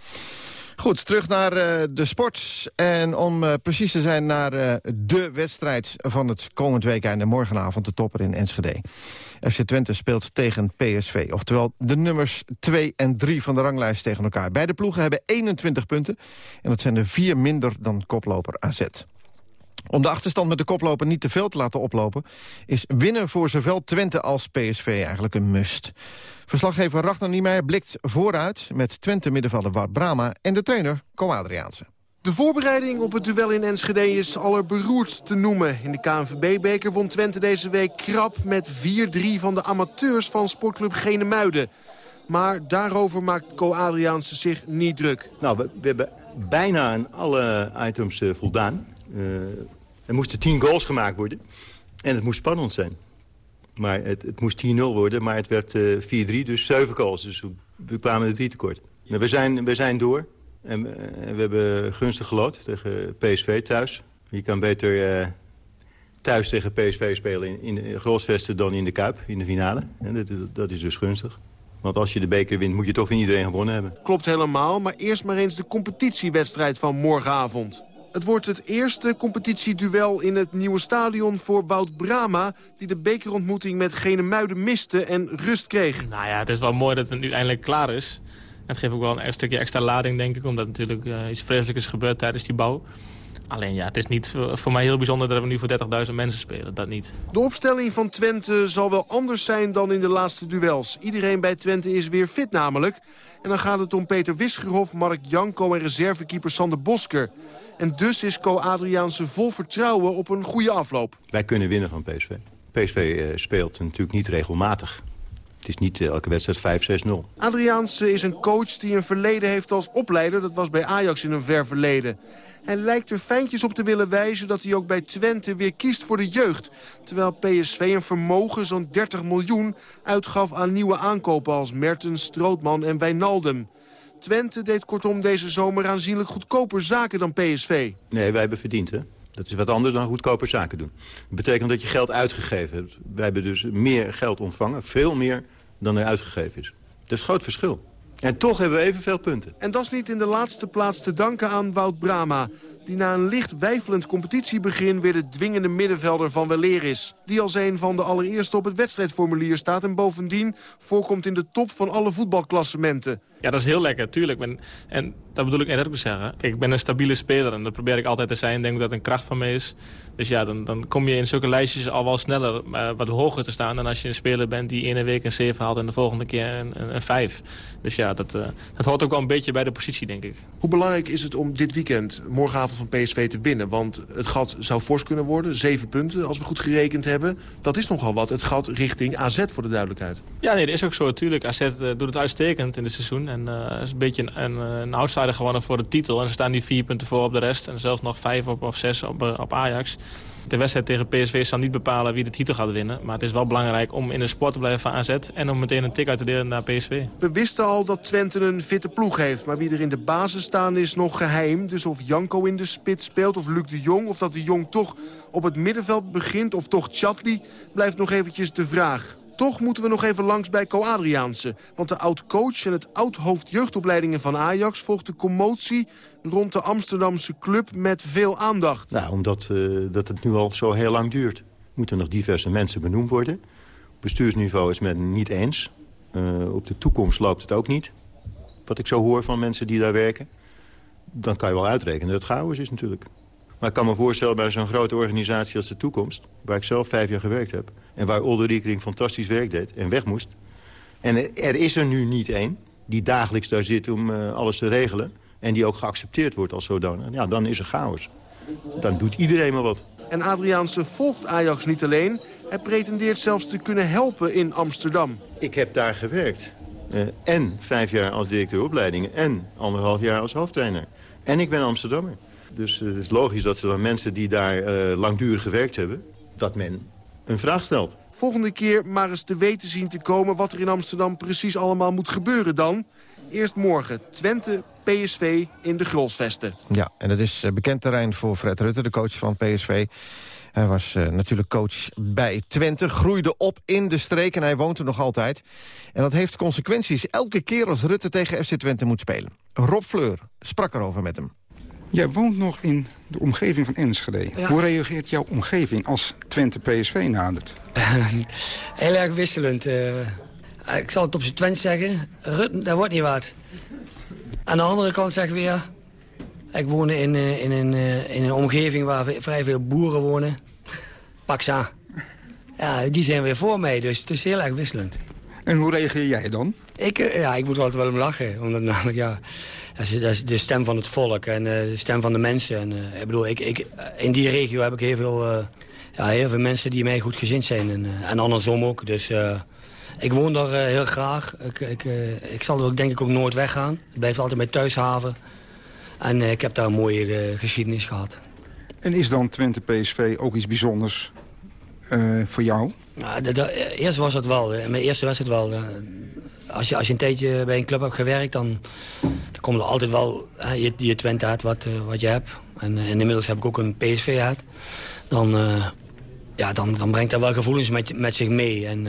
Goed, terug naar uh, de sport. En om uh, precies te zijn naar uh, de wedstrijd van het komend weekend... en morgenavond de topper in Enschede. FC Twente speelt tegen PSV. Oftewel de nummers 2 en 3 van de ranglijst tegen elkaar. Beide ploegen hebben 21 punten. En dat zijn er vier minder dan koploper AZ. Om de achterstand met de koploper niet te veel te laten oplopen... is winnen voor zowel Twente als PSV eigenlijk een must. Verslaggever Ragnar Niemeyer blikt vooruit... met Twente middenvelder Wart Brama en de trainer Ko Adriaanse.
De voorbereiding op het duel in Enschede is allerberoerdst te noemen. In de KNVB-beker won Twente deze week krap met 4-3 van de amateurs van sportclub Genemuiden. Maar daarover maakt Co Adriaanse zich niet druk.
Nou, we, we hebben bijna aan alle items uh, voldaan. Uh, er moesten 10 goals gemaakt worden. En het moest spannend zijn. Maar het, het moest 10-0 worden, maar het werd uh, 4-3, dus 7 goals. Dus we kwamen er drie tekort. Nou, we, zijn, we zijn door. En we, we hebben gunstig gelood tegen PSV thuis. Je kan beter uh, thuis tegen PSV spelen in, in Grosvesten dan in de Kuip, in de finale. En dat, dat is dus gunstig. Want als je de beker wint, moet je toch van iedereen gewonnen hebben.
Klopt helemaal, maar eerst maar eens de competitiewedstrijd van morgenavond. Het wordt het eerste competitieduel in het nieuwe stadion voor Wout Brama... die de bekerontmoeting met Genemuiden miste en rust kreeg.
Nou ja, het is wel mooi dat het nu eindelijk klaar is. Het geeft ook wel een stukje extra lading, denk ik... omdat natuurlijk uh, iets vreselijks is gebeurd tijdens die bouw. Alleen ja, het is niet voor mij heel bijzonder dat we nu voor 30.000 mensen spelen. Dat niet.
De opstelling van Twente zal wel anders zijn dan in de laatste duels. Iedereen bij Twente is weer fit namelijk. En dan gaat het om Peter Wisgerhof, Mark Janko en reservekeeper Sander Bosker. En dus is Co-Adriaanse vol vertrouwen op een goede afloop.
Wij kunnen winnen van PSV. PSV uh, speelt natuurlijk niet regelmatig. Het is niet elke wedstrijd 5-6-0.
Adriaanse is een coach die een verleden heeft als opleider. Dat was bij Ajax in een ver verleden. Hij lijkt er fijntjes op te willen wijzen dat hij ook bij Twente weer kiest voor de jeugd. Terwijl PSV een vermogen zo'n 30 miljoen uitgaf aan nieuwe aankopen als Mertens, Strootman en Wijnaldum. Twente deed kortom deze zomer aanzienlijk goedkoper zaken dan PSV.
Nee, wij hebben verdiend, hè? Dat is wat anders dan goedkoper zaken doen. Dat betekent dat je geld uitgegeven hebt. Wij hebben dus meer geld ontvangen, veel meer dan er uitgegeven is. Dat is groot verschil. En toch hebben we evenveel punten.
En dat is niet in de laatste plaats te danken aan Wout Brama... die na een licht wijfelend competitiebegin weer de dwingende middenvelder van weleer is. Die als een van de allereerste op het wedstrijdformulier staat... en bovendien voorkomt in de top van alle voetbalklassementen.
Ja, dat is heel lekker, tuurlijk. En dat bedoel ik net ook te zeggen. Kijk, ik ben een stabiele speler en dat probeer ik altijd te zijn. Ik denk dat dat een kracht van me is. Dus ja, dan, dan kom je in zulke lijstjes al wel sneller uh, wat hoger te staan... dan als je een speler bent die ene week een 7 haalt en de volgende keer een, een, een 5. Dus ja, dat, uh, dat hoort ook wel een beetje bij de positie, denk ik.
Hoe belangrijk is het om dit weekend, morgenavond van PSV, te winnen? Want het gat zou fors kunnen worden, zeven punten als we goed gerekend hebben. Dat is nogal wat, het gat richting AZ voor de duidelijkheid.
Ja, nee, dat is ook zo. Natuurlijk, AZ uh, doet het uitstekend in het seizoen. En is een beetje een, een, een outsider gewonnen voor de titel. En ze staan nu vier punten voor op de rest. En zelfs nog vijf op, of zes op, op Ajax. De wedstrijd tegen PSV zal niet bepalen wie de titel gaat winnen. Maar het is wel belangrijk om in de sport te blijven van AZ... en om meteen een tik uit te delen naar PSV.
We wisten al dat Twente een fitte ploeg heeft. Maar wie er in de basis staan is nog geheim. Dus of Janko in de spits speelt of Luc de Jong... of dat de Jong toch op het middenveld begint of toch Chatli... blijft nog eventjes de vraag. Toch moeten we nog even langs bij Co Adriaanse. Want de oud-coach en het oud-hoofd jeugdopleidingen van Ajax... volgt de commotie rond de Amsterdamse club met veel aandacht.
Nou, omdat uh, dat het nu al zo heel lang duurt. Moeten nog diverse mensen benoemd worden. Op bestuursniveau is men niet eens. Uh, op de toekomst loopt het ook niet. Wat ik zo hoor van mensen die daar werken. Dan kan je wel uitrekenen dat het chaos is natuurlijk. Maar ik kan me voorstellen bij zo'n grote organisatie als de toekomst... waar ik zelf vijf jaar gewerkt heb... en waar Olderikering fantastisch werk deed en weg moest... en er is er nu niet één die dagelijks daar zit om uh, alles te regelen... en die ook geaccepteerd wordt als zodanig, ja, dan is er chaos. Dan doet iedereen maar wat.
En Adriaanse volgt Ajax niet alleen... hij pretendeert zelfs te kunnen helpen in Amsterdam.
Ik heb daar gewerkt. Eh, en vijf jaar als directeur opleidingen en anderhalf jaar als hoofdtrainer. En ik ben Amsterdammer. Dus eh, het is logisch dat ze dan mensen die daar eh, langdurig gewerkt hebben... dat men een vraag stelt.
Volgende keer maar eens te weten zien te komen wat er in Amsterdam precies allemaal moet gebeuren dan. Eerst morgen Twente PSV in de Grolsvesten.
Ja, en dat is eh, bekend terrein voor Fred Rutte, de coach van PSV. Hij was eh, natuurlijk coach bij Twente, groeide op in de streek en hij woont er nog altijd. En dat heeft consequenties elke keer als Rutte tegen FC Twente moet spelen. Rob Fleur sprak erover met hem.
Jij woont nog in de omgeving van Enschede.
Ja.
Hoe reageert jouw omgeving als Twente PSV nadert?
Heel erg wisselend. eh. ik zal het op zijn Twent zeggen. Rutten, dat wordt niet wat. Aan de andere kant zeg ik weer... Ik woon in, eh, in, een, eh, in een omgeving waar vrij veel boeren wonen. Paksa. Ja, die zijn weer voor mij, dus het is heel erg wisselend.
En hoe reageer jij dan?
Ik, ja, ik moet altijd wel om lachen. Omdat namelijk, ja, dat is, dat is de stem van het volk en eh, de stem van de mensen. En, eh, ik bedoel, ik, ik, in die regio heb ik heel veel, eh, ja, heel veel mensen die mij goed gezind zijn. En, en andersom ook. Dus ik woon daar heel graag. Ik, ik, ik zal er ook, denk ik ook nooit weggaan. Het blijft altijd mijn thuishaven. En ik heb daar een mooie geschiedenis gehad.
En is dan Twente PSV ook iets bijzonders voor jou?
Ja, dat- eerst was het wel. Mijn eerste wedstrijd wel. Als je, als je een tijdje bij een club hebt gewerkt, dan, dan komt er altijd wel hè, je, je Twente uit wat, eh, wat je hebt. En, eh, en inmiddels heb ik ook een PSV gehad. Dan, eh, ja, dan, dan brengt dat wel gevoelens met, met zich mee. En,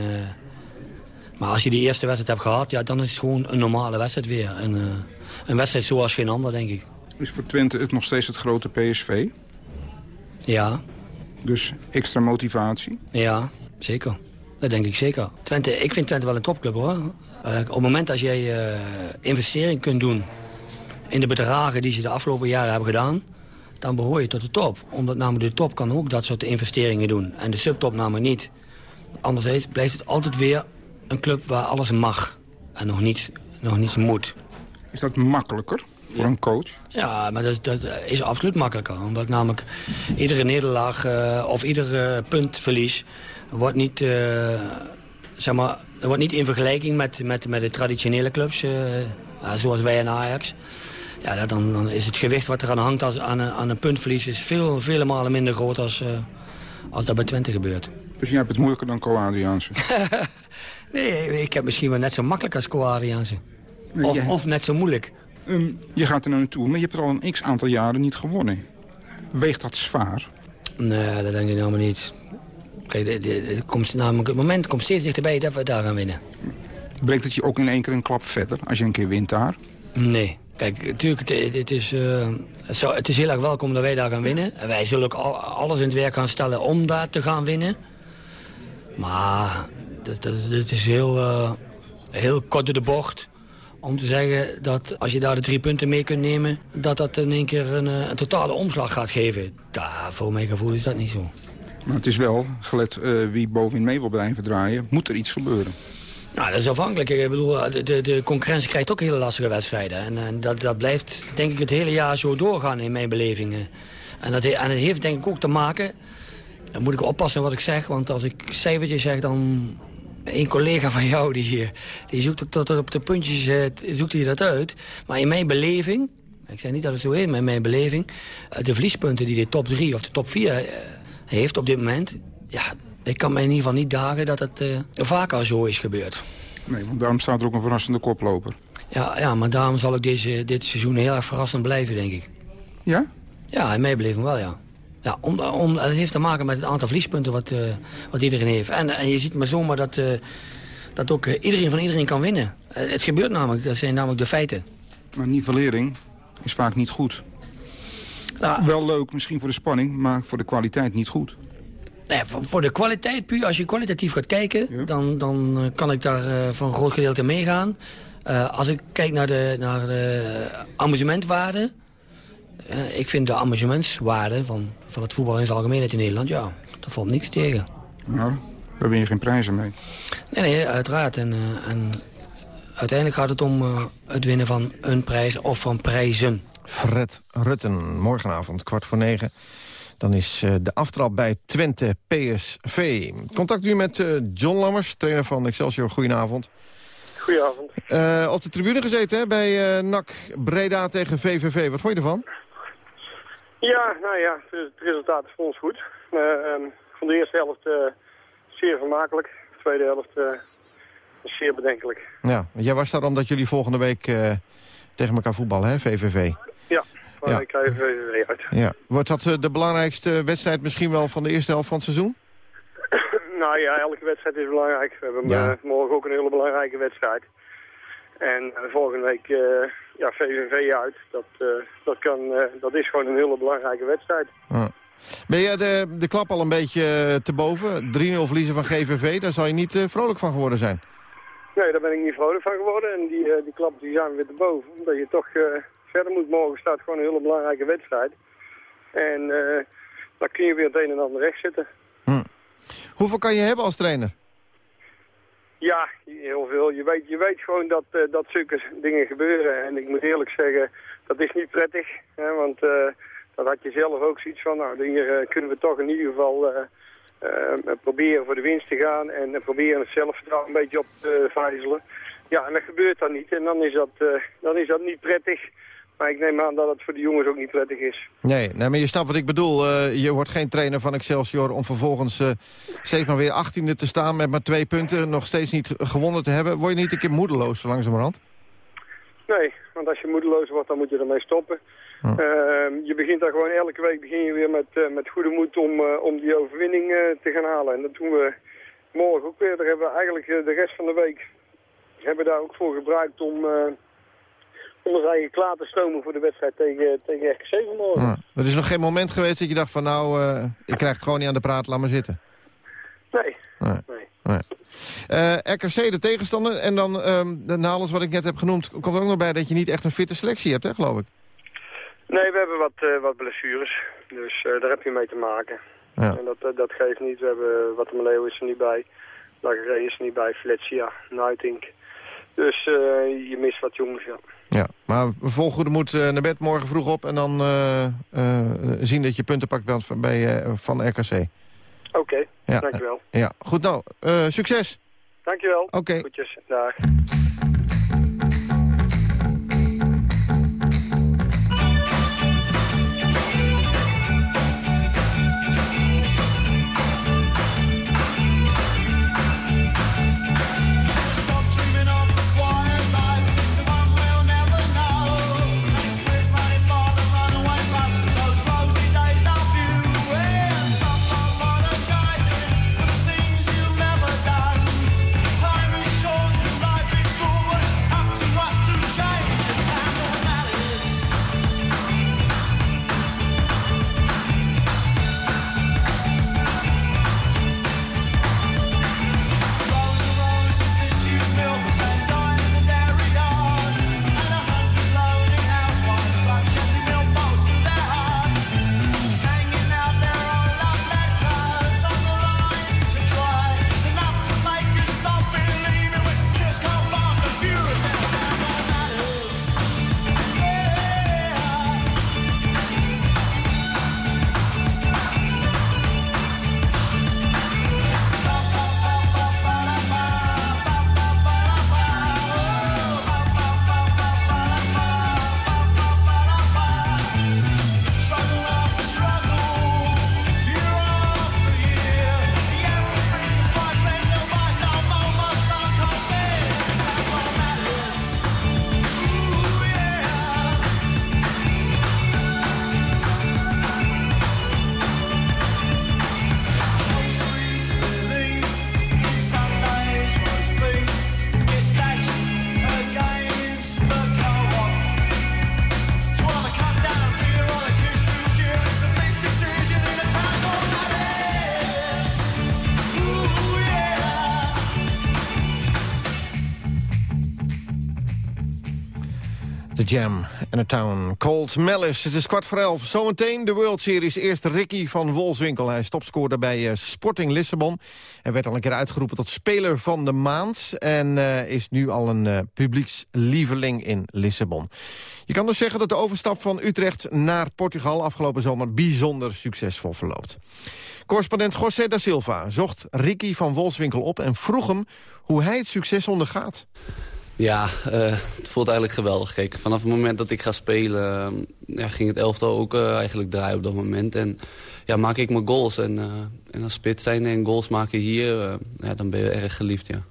maar als je die eerste wedstrijd hebt gehad, ja, dan is het gewoon een normale wedstrijd weer. En, een wedstrijd zoals geen ander, denk ik.
Is voor Twente het nog steeds het grote PSV?
Ja.
Dus extra motivatie?
Ja, zeker. Dat denk ik zeker. Twente, ik vind Twente wel een topclub hoor. Eh, op het moment dat jij eh, investering kunt doen in de bedragen die ze de afgelopen jaren hebben gedaan, dan behoor je tot de top. Omdat namelijk de top kan ook dat soort investeringen doen. En de subtop namelijk niet. Anderzijds blijft het altijd weer een club waar alles mag. En nog niets, nog niets moet.
Is dat makkelijker voor een coach?
Ja, maar dat, dat is absoluut makkelijker. Omdat namelijk iedere nederlaag eh, of ieder puntverlies wordt niet, eh, zeg maar, wordt niet in vergelijking met, met, met de traditionele clubs, eh, zoals wij en Ajax. Ja, dan, dan is het gewicht wat er aan hangt als, aan, een, aan een puntverlies is veel, vele malen minder groot als, eh, als dat bij Twente gebeurt.
Dus jij hebt het moeilijker dan Co Adriaanse?
Nee, ik heb misschien wel net zo makkelijk als Coariaanse.
Nee,
Of,
jij-
of net zo moeilijk.
Ehm, je gaat er nou naartoe, maar je hebt er al een x-aantal jaren niet gewonnen. Weegt dat zwaar?
Nee, dat denk ik nou maar niet. Kijk, de- komt, namelijk, het moment komt steeds dichterbij dat we daar gaan winnen.
Brengt het je ook in één keer een klap verder als je een keer wint daar?
Nee. Kijk, natuurlijk, het, het, is, eh, het, zou- het is heel erg welkom dat wij daar gaan winnen. En wij zullen ook al- alles in het werk gaan stellen om daar te gaan winnen. Maar dat, dat, dat is heel, eh, heel kort door de bocht om te zeggen dat als je daar de drie punten mee kunt nemen... dat dat in één keer een, eh, een totale omslag gaat geven. Daar, voor mijn gevoel is dat niet zo.
Maar het is wel, gelet eh, wie bovenin mee wil blijven draaien, moet er iets gebeuren.
Nou, dat is afhankelijk. Ik bedoel, de, de, de concurrentie krijgt ook hele lastige wedstrijden. En, en dat, dat blijft, denk ik, het hele jaar zo doorgaan in mijn belevingen. En dat, en heeft denk ik ook te maken... Dan moet ik oppassen wat ik zeg, want als ik cijfertjes zeg, dan... Een collega van jou, die, eh, die zoekt het tot op de puntjes eh, t- zoekt hij dat uit. Maar in mijn beleving, ik zeg niet dat het zo is, maar in mijn beleving... eh, de verliespunten die de top 3 of de top 4 heeft op dit moment... Ja, ik kan mij in ieder geval niet dagen dat het eh, vaker zo is gebeurd.
Nee, want daarom staat er ook een verrassende koploper.
Ja, ja maar daarom zal ik deze, dit seizoen heel erg verrassend blijven, denk ik.
Ja?
Ja, in mijn beleving wel, ja. Ja, om, om, het heeft te maken met het aantal verliespunten wat, eh, wat iedereen heeft. En, en je ziet maar zomaar dat, eh, dat ook iedereen van iedereen kan winnen. Het gebeurt namelijk, dat zijn namelijk de feiten.
Maar nivellering is vaak niet goed.
Nou,
Wel leuk misschien voor de spanning, maar voor de kwaliteit niet goed.
Nee, voor, voor de kwaliteit, puur als je kwalitatief gaat kijken, dan, dan eh, kan ik daar eh, voor een groot gedeelte meegaan. Eh, als ik kijk naar de, naar de amusementwaarde, ik vind de amusementswaarde van, van het voetbal in zijn algemeenheid in Nederland, ja, daar valt niks tegen.
Nou, daar win je geen prijzen mee.
Nee, nee, uiteraard. En, en uiteindelijk gaat het om het winnen van een prijs of van prijzen.
Fred Rutten, morgenavond kwart voor negen. Dan is eh, de aftrap bij Twente PSV. Contact nu met eh, John Lammers, trainer van Excelsior. Goedenavond. Goedenavond. op de tribune gezeten hè, bij eh NAC Breda tegen VVV. Wat vond je ervan?
Ja, nou ja, het, resultaat is voor ons goed. Eh, ehm, van de eerste helft eh, zeer vermakelijk. De tweede helft eh, zeer bedenkelijk.
Ja, jij was daar omdat jullie volgende week eh, tegen elkaar voetballen, hè, VVV?
Ja, maar
Ja.
ik krijg VVV uit.
Ja. Wordt dat eh, de belangrijkste wedstrijd misschien wel van de eerste helft van het seizoen?
nou ja, elke wedstrijd is belangrijk. We hebben
Ja.
eh, morgen ook een hele belangrijke wedstrijd. En eh, volgende week ja, VVV uit. Dat, dat, kan, dat is gewoon een hele belangrijke wedstrijd.
Ben je de, de klap al een beetje te boven? 3-0 verliezen van GVV, daar zal je niet vrolijk van geworden zijn.
Nee, daar ben ik niet vrolijk van geworden. En die, die klap die zijn we weer te boven. Omdat je toch verder moet. Morgen staat gewoon een hele belangrijke wedstrijd. En eh dan kun je weer het een en ander recht zitten.
Hoeveel kan je hebben als trainer?
Ja, heel veel. Je weet, je weet gewoon dat, eh, dat zulke dingen gebeuren. En ik moet eerlijk zeggen, dat is niet prettig. Hè, want eh dan had je zelf ook zoiets van, nou, hier kunnen we toch in ieder geval proberen voor de winst te gaan. En proberen het zelfvertrouwen een beetje op te vijzelen. Ja, en dat gebeurt dan niet. En dan is dat, dan is dat niet prettig. Maar ik neem aan dat het voor de jongens ook niet prettig is.
Nee, nee maar je snapt wat ik bedoel. Eh, je wordt geen trainer van Excelsior om vervolgens eh, steeds maar weer achttiende te staan... met maar twee punten, nog steeds niet gewonnen te hebben. Word je niet een keer moedeloos zo langzamerhand?
Nee, want als je moedeloos wordt, dan moet je ermee stoppen. Ehm, je begint daar gewoon elke week begin je weer met, eh, met goede moed om, om die overwinning te gaan halen. En dat doen we morgen ook weer. Daar hebben we eigenlijk de rest van de week hebben we daar ook voor gebruikt om, eh om ons eigen klaar te stomen voor de wedstrijd tegen, tegen RKC vanmorgen.
Ja. Er is nog geen moment geweest dat je dacht van nou, eh, ik krijg het gewoon niet aan de praat, laat maar zitten.
Nee.
Nee. Nee. Eh, RKC de tegenstander en dan ehm, na alles wat ik net heb genoemd... komt er ook nog bij dat je niet echt een fitte selectie hebt, hè, geloof ik.
Nee, we hebben wat, eh, wat blessures. Dus daar heb je mee te maken.
Ja.
En dat, dat geeft niet. We hebben Watermeleo is er niet bij. Lageré is er niet bij. Fletsia, Nuitink. Dus je mist wat jongens, ja.
Ja, maar vol goede moed eh, naar bed morgen vroeg op... en dan eh, eh, zien dat je punten pakt bij, bij, van RKC.
Oké,
Ja.
dankjewel.
Ja, goed nou. succes.
Dankjewel.
Oké.
Goedjes, dag.
Jam en a Town. Cold Malice. Het is kwart voor elf. Zometeen de World Series. Eerst Ricky van Wolfswinkel. Hij is topscorer bij eh, Sporting Lissabon. Hij werd al een keer uitgeroepen tot speler van de maand. En eh, is nu al een eh, publiekslieveling in Lissabon. Je kan dus zeggen dat de overstap van Utrecht naar Portugal... afgelopen zomer bijzonder succesvol verloopt. Correspondent José da Silva zocht Ricky van Wolfswinkel op... en vroeg hem hoe hij het succes ondergaat.
Ja, eh, het voelt eigenlijk geweldig. Kijk, vanaf het moment dat ik ga spelen eh, ja, ging het elftal ook eh, eigenlijk draaien op dat moment. En ja, maak ik mijn goals. En, eh, en als spits zijn en goals maken hier, ja, dan ben je erg geliefd, ja.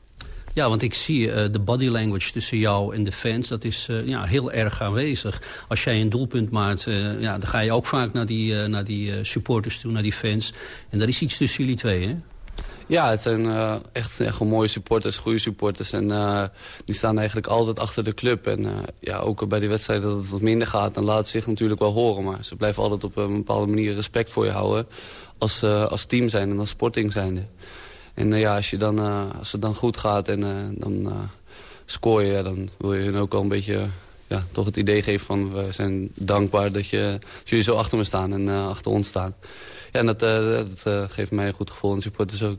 Ja, want ik zie de body language tussen jou en de fans... dat is ja, heel erg aanwezig. Als jij een doelpunt maakt, ja, dan ga je ook vaak naar die, naar die supporters toe, naar die fans. En daar is iets tussen jullie twee, hè?
Ja, het zijn eh, echt, echt mooie supporters, goede supporters. En eh, die staan eigenlijk altijd achter de club. En eh, ja, ook bij die wedstrijden dat het wat minder gaat, dan laat het zich natuurlijk wel horen. Maar ze blijven altijd op een bepaalde manier respect voor je houden. Als, als team zijn en als sporting zijnde. En ja, als, je dan, als het dan goed gaat en dan scoor je, ja, dan wil je hun ook wel een beetje ja, toch het idee geven van we zijn dankbaar dat, je, jullie zo achter me staan en achter ons staan. Ja, en dat, dat geeft mij een goed gevoel en supporters ook.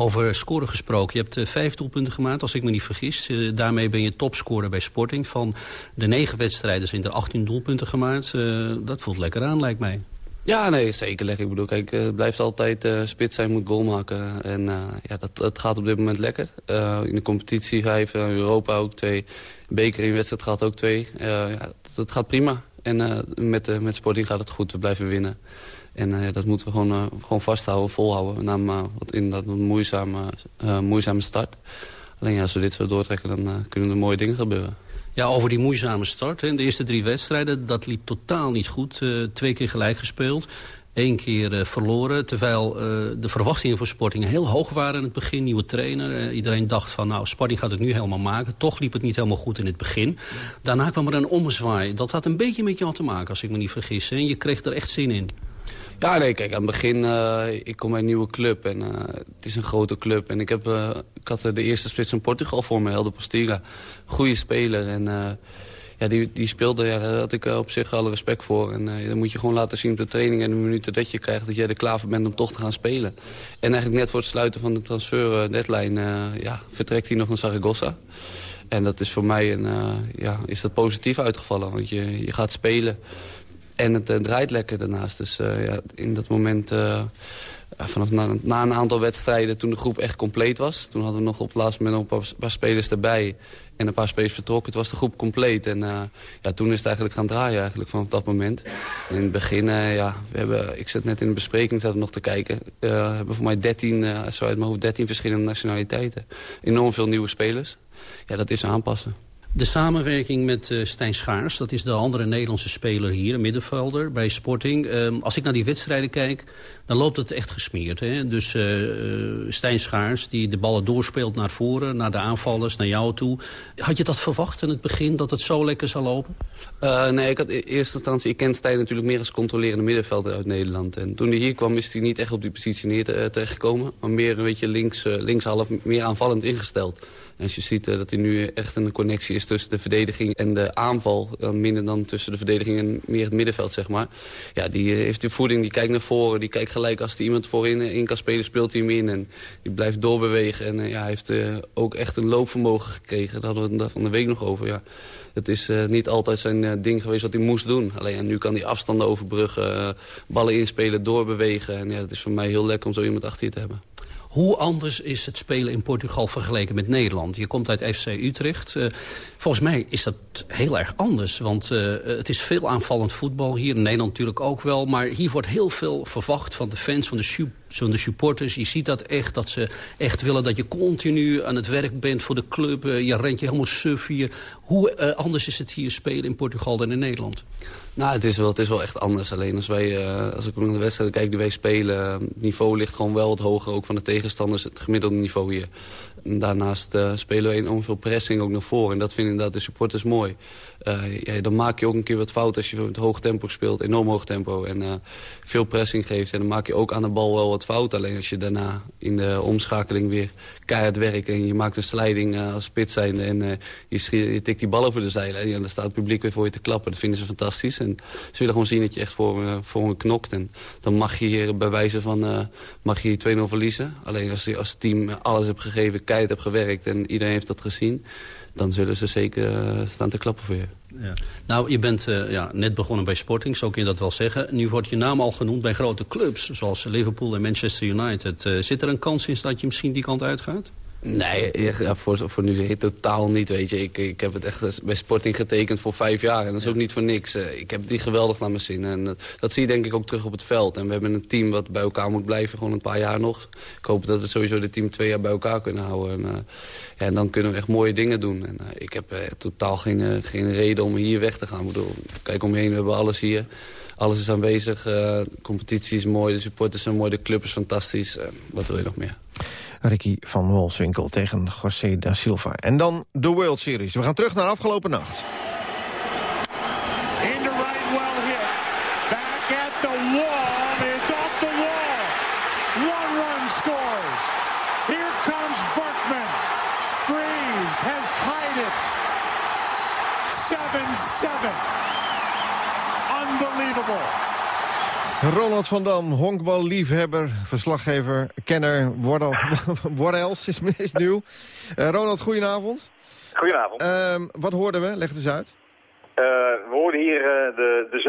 Over scoren gesproken. Je hebt eh, vijf doelpunten gemaakt, als ik me niet vergis. Eh, daarmee ben je topscorer bij Sporting. Van de negen wedstrijden zijn er 18 doelpunten gemaakt. Eh, dat voelt lekker aan, lijkt mij.
Ja, nee, zeker lekker. Ik bedoel, kijk, het blijft altijd spits zijn, moet goal maken. En ja, dat, gaat op dit moment lekker. In de competitie vijf, Europa ook twee. Beker in wedstrijd gaat ook twee. Ja, dat, dat gaat prima. En met, met Sporting gaat het goed, we blijven winnen. En eh, dat moeten we gewoon, eh, gewoon vasthouden, volhouden. Met name uh, wat in dat moeizame, eh, moeizame start. Alleen ja, als we dit zo doortrekken, dan eh, kunnen er mooie dingen gebeuren.
Ja, over die moeizame start. Hè. De eerste drie wedstrijden, dat liep totaal niet goed. Eh, twee keer gelijk gespeeld. Eén keer eh, verloren, terwijl eh, de verwachtingen voor Sporting heel hoog waren in het begin. Nieuwe trainer. Eh, iedereen dacht van, nou, Sporting gaat het nu helemaal maken. Toch liep het niet helemaal goed in het begin. Daarna kwam er een ommezwaai. Dat had een beetje met jou te maken, als ik me niet vergis. Je kreeg er echt zin in.
Ja, nee, kijk, aan het begin, eh, ik kom bij een nieuwe club en eh, het is een grote club. En ik, heb, eh, ik had de eerste spits van Portugal voor me, Helder Postiga. Goede speler en ja, die, die speelde, ja, daar had ik op zich alle respect voor. En eh, dan moet je gewoon laten zien op de training en de minuten dat je krijgt... dat jij er klaar voor bent om toch te gaan spelen. En eigenlijk net voor het sluiten van de transfer deadline ja, vertrekt hij nog naar Zaragoza. En dat is voor mij een, ja, is dat positief uitgevallen, want je, je gaat spelen... En het eh, draait lekker daarnaast. Dus eh, ja, in dat moment, eh, vanaf na, een aantal wedstrijden, toen de groep echt compleet was... toen hadden we nog op het laatste moment een paar, spelers erbij... en een paar spelers vertrokken. Toen was de groep compleet. En uh, ja, toen is het eigenlijk gaan draaien eigenlijk vanaf dat moment. En in het begin, ja, we hebben, ik zat net in de bespreking zat nog te kijken... Uh, we hebben voor mij 13, zo uit mijn hoofd 13 verschillende nationaliteiten. Enorm veel nieuwe spelers. Ja, dat is aanpassen.
De samenwerking met uh, Stijn Schaars, dat is de andere Nederlandse speler hier, een middenvelder bij Sporting. Uh, als ik naar die wedstrijden kijk, dan loopt het echt gesmeerd. Hè? Dus uh, Stijn Schaars, die de ballen doorspeelt naar voren, naar de aanvallers, naar jou toe. Had je dat verwacht in het begin, dat het zo lekker zou lopen?
Nee, ik had in eerste instantie, ik ken Stijn natuurlijk meer als controlerende middenvelder uit Nederland. En toen hij hier kwam, is hij niet echt op die positie neer te, terechtgekomen. Maar meer een beetje links, linkshalf, meer aanvallend ingesteld. En als je ziet uh, dat hij nu echt een connectie is tussen de verdediging en de aanval. Uh, minder dan tussen de verdediging en meer het middenveld, zeg maar. Ja, die uh, heeft de voeding, die kijkt naar voren. Die kijkt gelijk als er iemand voorin in kan spelen, speelt hij hem in. En die blijft doorbewegen. En ja, hij heeft ook echt een loopvermogen gekregen. Daar hadden we het van de week nog over, ja. Het is niet altijd zijn ding geweest wat hij moest doen. Alleen nu kan hij afstanden overbruggen, ballen inspelen, doorbewegen. En ja, het is voor mij heel lekker om zo iemand achter je te hebben.
Hoe anders is het spelen in Portugal vergeleken met Nederland? Je komt uit FC Utrecht. Uh, volgens mij is dat heel erg anders. Want uh, het is veel aanvallend voetbal. Hier in Nederland natuurlijk ook wel. Maar hier wordt heel veel verwacht van de fans, van de, de supporters. Je ziet dat echt, dat ze echt willen dat je continu aan het werk bent voor de club. Uh, je rent je helemaal suf hier. Hoe anders is het hier spelen in Portugal dan in Nederland?
Nou, het is wel, het is wel echt anders. Alleen als, wij, uh, als ik naar de wedstrijden kijk die wij spelen... het niveau ligt gewoon wel wat hoger, ook van de tegenstanders. Het gemiddelde niveau hier. En daarnaast uh, spelen we enorm veel pressing ook naar voren. En dat vinden inderdaad de supporters mooi. Ja, dan maak je ook een keer wat fout als je met hoog tempo speelt. Enorm hoog tempo. En uh, veel pressing geeft. En dan maak je ook aan de bal wel wat fout. Alleen als je daarna in de omschakeling weer keihard werkt... en je maakt een sliding uh, als spits zijnde... en je, je tikt die bal over de zeilen... en dan staat het publiek weer voor je te klappen. Dat vinden ze fantastisch. En ze willen gewoon zien dat je echt voor, voor hen knokt. En dan mag je hier bij wijze van mag je 2-0 verliezen. Alleen als je als team alles hebt gegeven, keihard hebt gewerkt... en iedereen heeft dat gezien dan zullen ze zeker uh, staan te klappen voor je.
Ja. Nou, je bent uh, ja, net begonnen bij Sporting, zo kun je dat wel zeggen. Nu wordt je naam al genoemd bij grote clubs, zoals Liverpool en Manchester United. Uh, zit er een kans in dat je misschien die kant uitgaat?
Nee, voor, voor nu totaal niet, weet je. Ik, ik heb het echt bij Sporting getekend voor vijf jaar. En dat is ook niet voor niks. Eh, Ik heb het niet geweldig naar mijn zin. En dat, dat zie je denk ik ook terug op het veld. En we hebben een team wat bij elkaar moet blijven, gewoon een paar jaar nog. Ik hoop dat we sowieso dit team twee jaar bij elkaar kunnen houden. En, eh, ja, en dan kunnen we echt mooie dingen doen. En eh, ik heb eh, totaal geen, eh, geen reden om hier weg te gaan. Ik bedoel, kijk om je heen, we hebben alles hier. Alles is aanwezig. eh, de competitie is mooi, de supporters zijn mooi, de club is fantastisch. Eh, wat wil je nog meer?
Ricky van Wolfswinkel tegen José da Silva. En dan de World Series. We gaan terug naar afgelopen nacht.
Into right, well hit. Back at the wall. It's off the wall. One run scores. Here comes Berkman. Freeze has tied it. 7-7. Unbelievable.
Ronald van Dam, honkballiefhebber, verslaggever, kenner, Wordel, Wordels is, is nieuw. Eh, Ronald, goedenavond.
Goedenavond.
Ehm, wat hoorden we? Leg het eens uit.
Eh, we hoorden hier eh, de de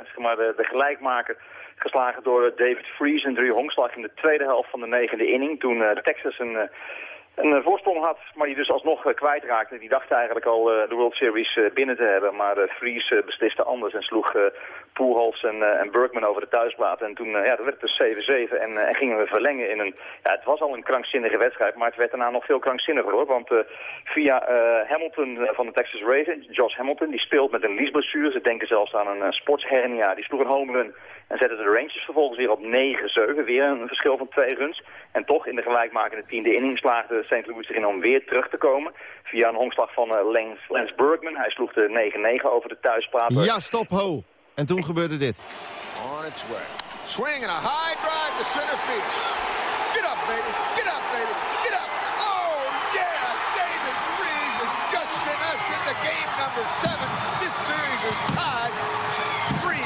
7-7, zeg maar de, de gelijkmaker, geslagen door David Fries. Een drie honkslag in de tweede helft van de negende inning. Toen Texas een, een voorsprong had, maar die dus alsnog eh, kwijtraakte. Die dacht eigenlijk al de World Series binnen te hebben. Maar Fries besliste anders en sloeg Pujols en, eh, en Bergman over de thuisplaat. En toen, eh, ja, toen werd het dus 7-7 en, eh, en gingen we verlengen in een... Ja, het was al een krankzinnige wedstrijd, maar het werd daarna nog veel krankzinniger hoor. Want via Hamilton van de Texas Rangers, Josh Hamilton, die speelt met een liesblessure. Ze denken zelfs aan een sportshernia. Die sloeg een home run en zette de Rangers vervolgens weer op 9-7. Weer een verschil van twee runs. En toch in de gelijkmakende tiende inning slaagde St. Louis erin om weer terug te komen. Via een honkslag van Lance Bergman. Hij sloeg de 9-9 over de thuisplaat.
Ja, stop, ho. En toen gebeurde dit.
On its way. Swing and a high drive to center field. Get up, baby. Get up, baby. Get up. Oh, yeah. David Freeze has just sent us into game number seven. This series is tied 3-3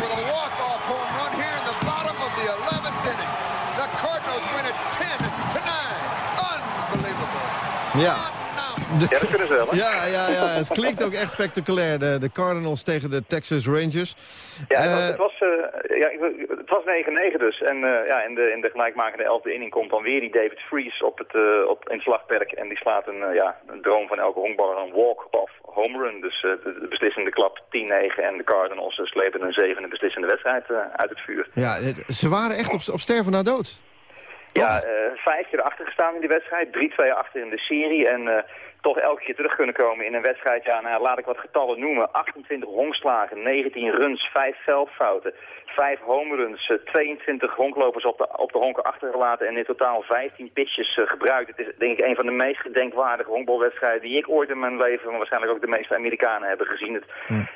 with a walk-off home run here in the bottom of the 11th inning. The Cardinals win it 10 to 9. Unbelievable.
Ja. De-
Ja, dat kunnen ze wel, hè?
Ja, ja, ja, het klinkt ook echt spectaculair. De, de Cardinals tegen de Texas Rangers.
Ja, het was,
Eh,
het was, eh, ja, ik- het was 9-9 dus. En eh, ja, in, de, in de gelijkmakende elfde inning komt dan weer die David Fries op het, eh, op, in het slagperk. En die slaat een, eh, ja, een droom van elke honkballer, een walk-off home run. Dus eh, de, de beslissende klap 10-9 en de Cardinals eh, slepen een zevende beslissende wedstrijd eh, uit het vuur.
ja, ze waren echt op, op sterven na dood.
Ja, eh, vijf keer achter gestaan in die wedstrijd. 3-2 achter in de serie. En eh, toch elke keer terug kunnen komen in een wedstrijd. Ja, nou, laat ik wat getallen noemen. 28 honkslagen, 19 runs, 5 veldfouten, 5 home runs, eh, 22 honklopers op de, op de honken achtergelaten. En in totaal 15 pitches eh, gebruikt. Het is denk ik een van de meest gedenkwaardige honkbalwedstrijden die ik ooit in mijn leven, maar waarschijnlijk ook de meeste Amerikanen hebben gezien. Het,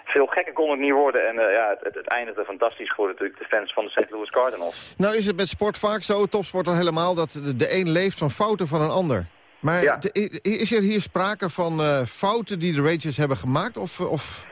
Veel gekker kon het niet worden. En eh, ja, het, het, het eindigde fantastisch voor natuurlijk de fans van de St. Louis Cardinals.
Nou is het met sport vaak zo, topsport al helemaal... dat de, de een leeft van fouten van een ander. Maar
Ja.
is er hier sprake van eh, fouten die de Rangers hebben gemaakt? Of, of...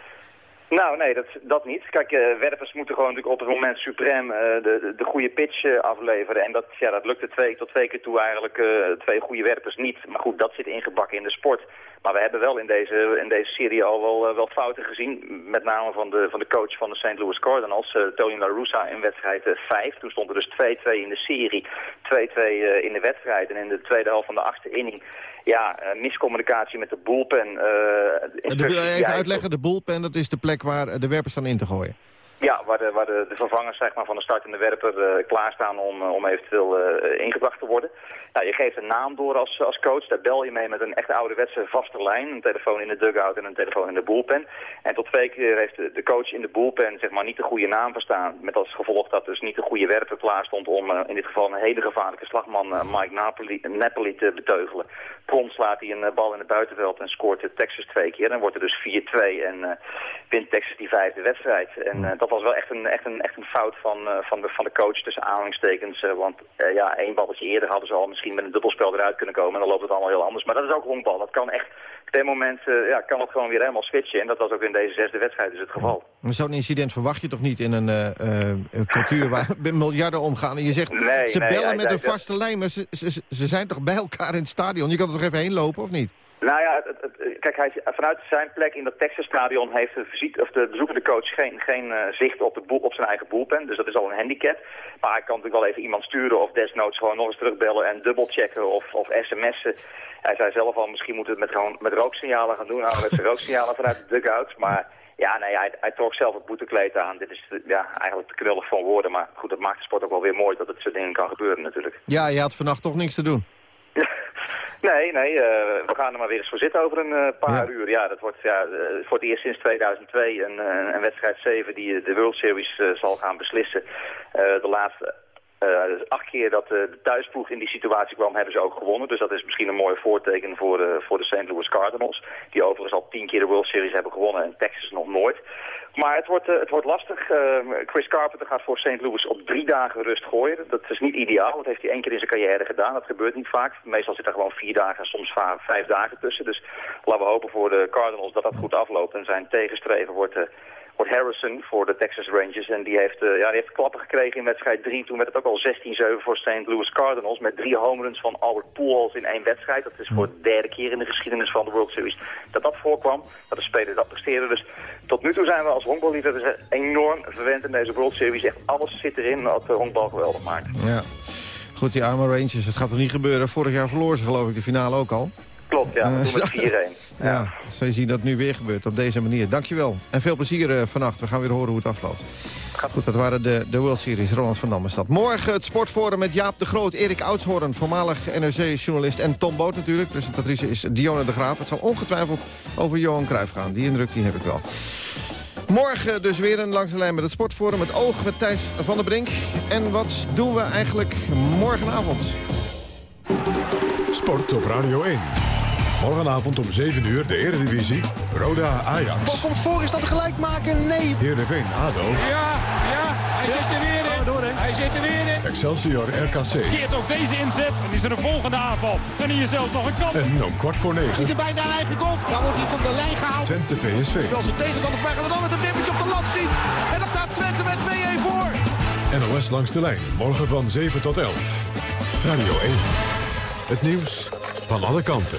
Nou, nee, dat, dat niet. Kijk, eh, werpers moeten gewoon natuurlijk op het moment suprem eh, de, de, de goede pitch eh, afleveren. En dat, ja, dat lukte twee tot twee keer toe eigenlijk twee goede werpers niet. Maar goed, dat zit ingebakken in de sport. Maar we hebben wel in deze, in deze serie al wel, wel fouten gezien. Met name van de, van de coach van de St. Louis Cardinals, Tony La Russa, in wedstrijd 5. Toen stond er dus 2-2 in de serie, 2-2 eh, in de wedstrijd. En in de tweede helft van de achtste inning, ja, miscommunicatie met de bullpen.
De,
instructies die
even uitleggen, de bullpen, dat is de plek waar de werpers staan in te gooien.
Ja, waar de, waar de, de vervangers zeg maar, van de startende werper eh, klaarstaan om, eh, om eventueel eh, ingebracht te worden. Nou, je geeft een naam door als, als coach. Daar bel je mee met een echt ouderwetse vaste lijn. Een telefoon in de dugout en een telefoon in de bullpen. En tot twee keer heeft de, de coach in de bullpen zeg maar, niet de goede naam verstaan. Met als gevolg dat dus niet de goede werper klaar stond om in dit geval een hele gevaarlijke slagman Mike Napoli, Napoli te beteugelen. Prompt slaat hij een bal in het buitenveld en scoort Texas twee keer. Dan wordt er dus 4-2 en wint Texas die vijfde wedstrijd. En dat was wel echt een, echt een, echt een fout van, eh, van, de, van de coach tussen aanhalingstekens. eh, want eh, ja, één balletje eerder hadden ze al misschien met een dubbelspel eruit kunnen komen. En dan loopt het allemaal heel anders. Maar dat is ook honkbal. Dat kan echt, op dit moment ja, kan het gewoon weer helemaal switchen. En dat was ook in deze zesde wedstrijd dus het geval.
Maar Zo'n incident verwacht je toch niet in een cultuur waar miljarden omgaan? En je zegt,
Nee,
ze
nee,
bellen met een
dat-
vaste lijn, maar ze, ze, ze zijn toch bij elkaar in het stadion? Je kan er toch even heen lopen, of niet?
Nou ja, het, het- het- kijk, hij, vanuit zijn plek in dat Texas-stadion heeft de, of de bezoekende coach geen, geen eh, zicht op, boel, op zijn eigen boelpen. Dus dat is al een handicap. Maar hij kan natuurlijk wel even iemand sturen of desnoods gewoon nog eens terugbellen en dubbelchecken of, of sms'en. Hij zei zelf al, misschien moeten we het met, gewoon, met rooksignalen gaan doen. Nou, met zijn rooksignalen vanuit de dugout. Maar ja, nee, hij, hij trok zelf het boetekleed aan. Dit is ja, eigenlijk te knullig van woorden. Maar goed, dat maakt de sport ook wel weer mooi dat het soort dingen kan gebeuren natuurlijk.
Ja, je had vannacht toch niks te doen.
Nee, nee, eh, we gaan er maar weer eens voor zitten over een eh, paar uur. Ja, dat wordt ja, eh, voor het eerst sinds 2002 een, een wedstrijd 7 die de World Series zal gaan beslissen. De laatste eh, dus acht keer dat eh, de thuisploeg in die situatie kwam, hebben ze ook gewonnen. Dus dat is misschien een mooi voorteken voor de, voor de St. Louis Cardinals. Die overigens al tien keer de World Series hebben gewonnen en Texas nog nooit. Maar het wordt, eh, het wordt lastig. Eh, Chris Carpenter gaat voor St. Louis op drie dagen rust gooien. Dat is niet ideaal. Dat heeft hij één keer in zijn carrière gedaan. Dat gebeurt niet vaak. Meestal zit er gewoon vier dagen en soms vijf dagen tussen. Dus laten we hopen voor de Cardinals dat dat goed afloopt. En zijn tegenstrever wordt... eh, wordt Harrison voor de Texas Rangers. En die heeft, eh, ja, die heeft klappen gekregen in wedstrijd 3. Toen werd het ook al 16-7 voor St. Louis Cardinals. Met drie home runs van Albert Pujols in één wedstrijd. Dat is voor de derde keer in de geschiedenis van de World Series dat dat voorkwam. Dat de spelers dat presteerden. Dus tot nu toe zijn we als honkballiefhebbers enorm verwend in deze World Series. Echt alles zit erin wat de honkbal geweldig maakt.
Ja. Goed, die arme Rangers, het gaat toch niet gebeuren. Vorig jaar verloor ze geloof ik de finale ook al.
Klopt, ja.
Eh,
We doen met 4-1.
Ja, zo zie je dat nu weer gebeurt op deze manier. Dankjewel. En veel plezier eh, vannacht. We gaan weer horen hoe het afloopt. Goed, dat waren de, de World Series. Ronald van Dam is dat. Morgen het sportforum met Jaap de Groot, Erik Oudshoorn... voormalig NRC-journalist en Tom Boot natuurlijk. Presentatrice is Dionne de Graaf. Het zal ongetwijfeld over Johan Cruijff gaan. Die indruk die heb ik wel. Morgen dus weer een langs de lijn met het sportforum. Het oog met Thijs van der Brink. En wat doen we eigenlijk morgenavond?
Sport op Radio 1. Morgenavond om 7 uur de Eredivisie. Roda Ajax.
Bal komt voor, is dat gelijk maken? Nee.
Heerenveen ADO.
Ja, ja, hij zit er weer in. Hij zit er weer in.
Excelsior RKC.
Keert ook deze inzet. En is er een volgende aanval. Dan hier zelf nog een kans.
En om kwart voor negen.
Ziet er bijna een eigen goal. Dan wordt hij van de lijn gehaald.
Twente PSV.
Wel zijn tegenstander vragen en dan met een wippertje op de lat schiet. En dan staat Twente met 2-1 voor.
NOS langs de lijn. Morgen van 7 tot 11. Radio 1. Het nieuws van alle kanten.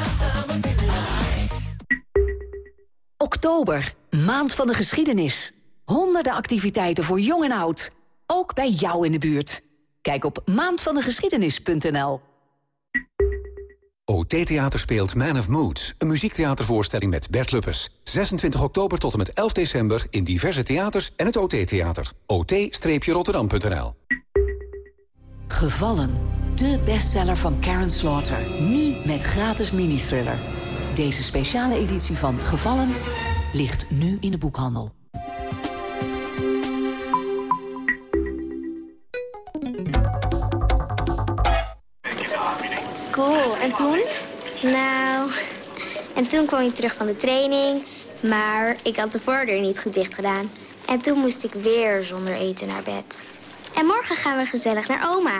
Oktober, maand van de geschiedenis. Honderden activiteiten voor jong en oud. Ook bij jou in de buurt. Kijk op maandvandegeschiedenis.nl.
OT Theater speelt Man of Moods. Een muziektheatervoorstelling met Bert Luppes. 26 oktober tot en met 11 december in diverse theaters en het OT Theater. ot-rotterdam.nl
Gevallen. De bestseller van Karen Slaughter. Nu met gratis mini-thriller. Deze speciale editie van Gevallen ligt nu in de boekhandel.
Cool, en toen? Nou, en toen kwam ik terug van de training, maar ik had de voordeur niet goed dicht gedaan. En toen moest ik weer zonder eten naar bed. En morgen gaan we gezellig naar oma.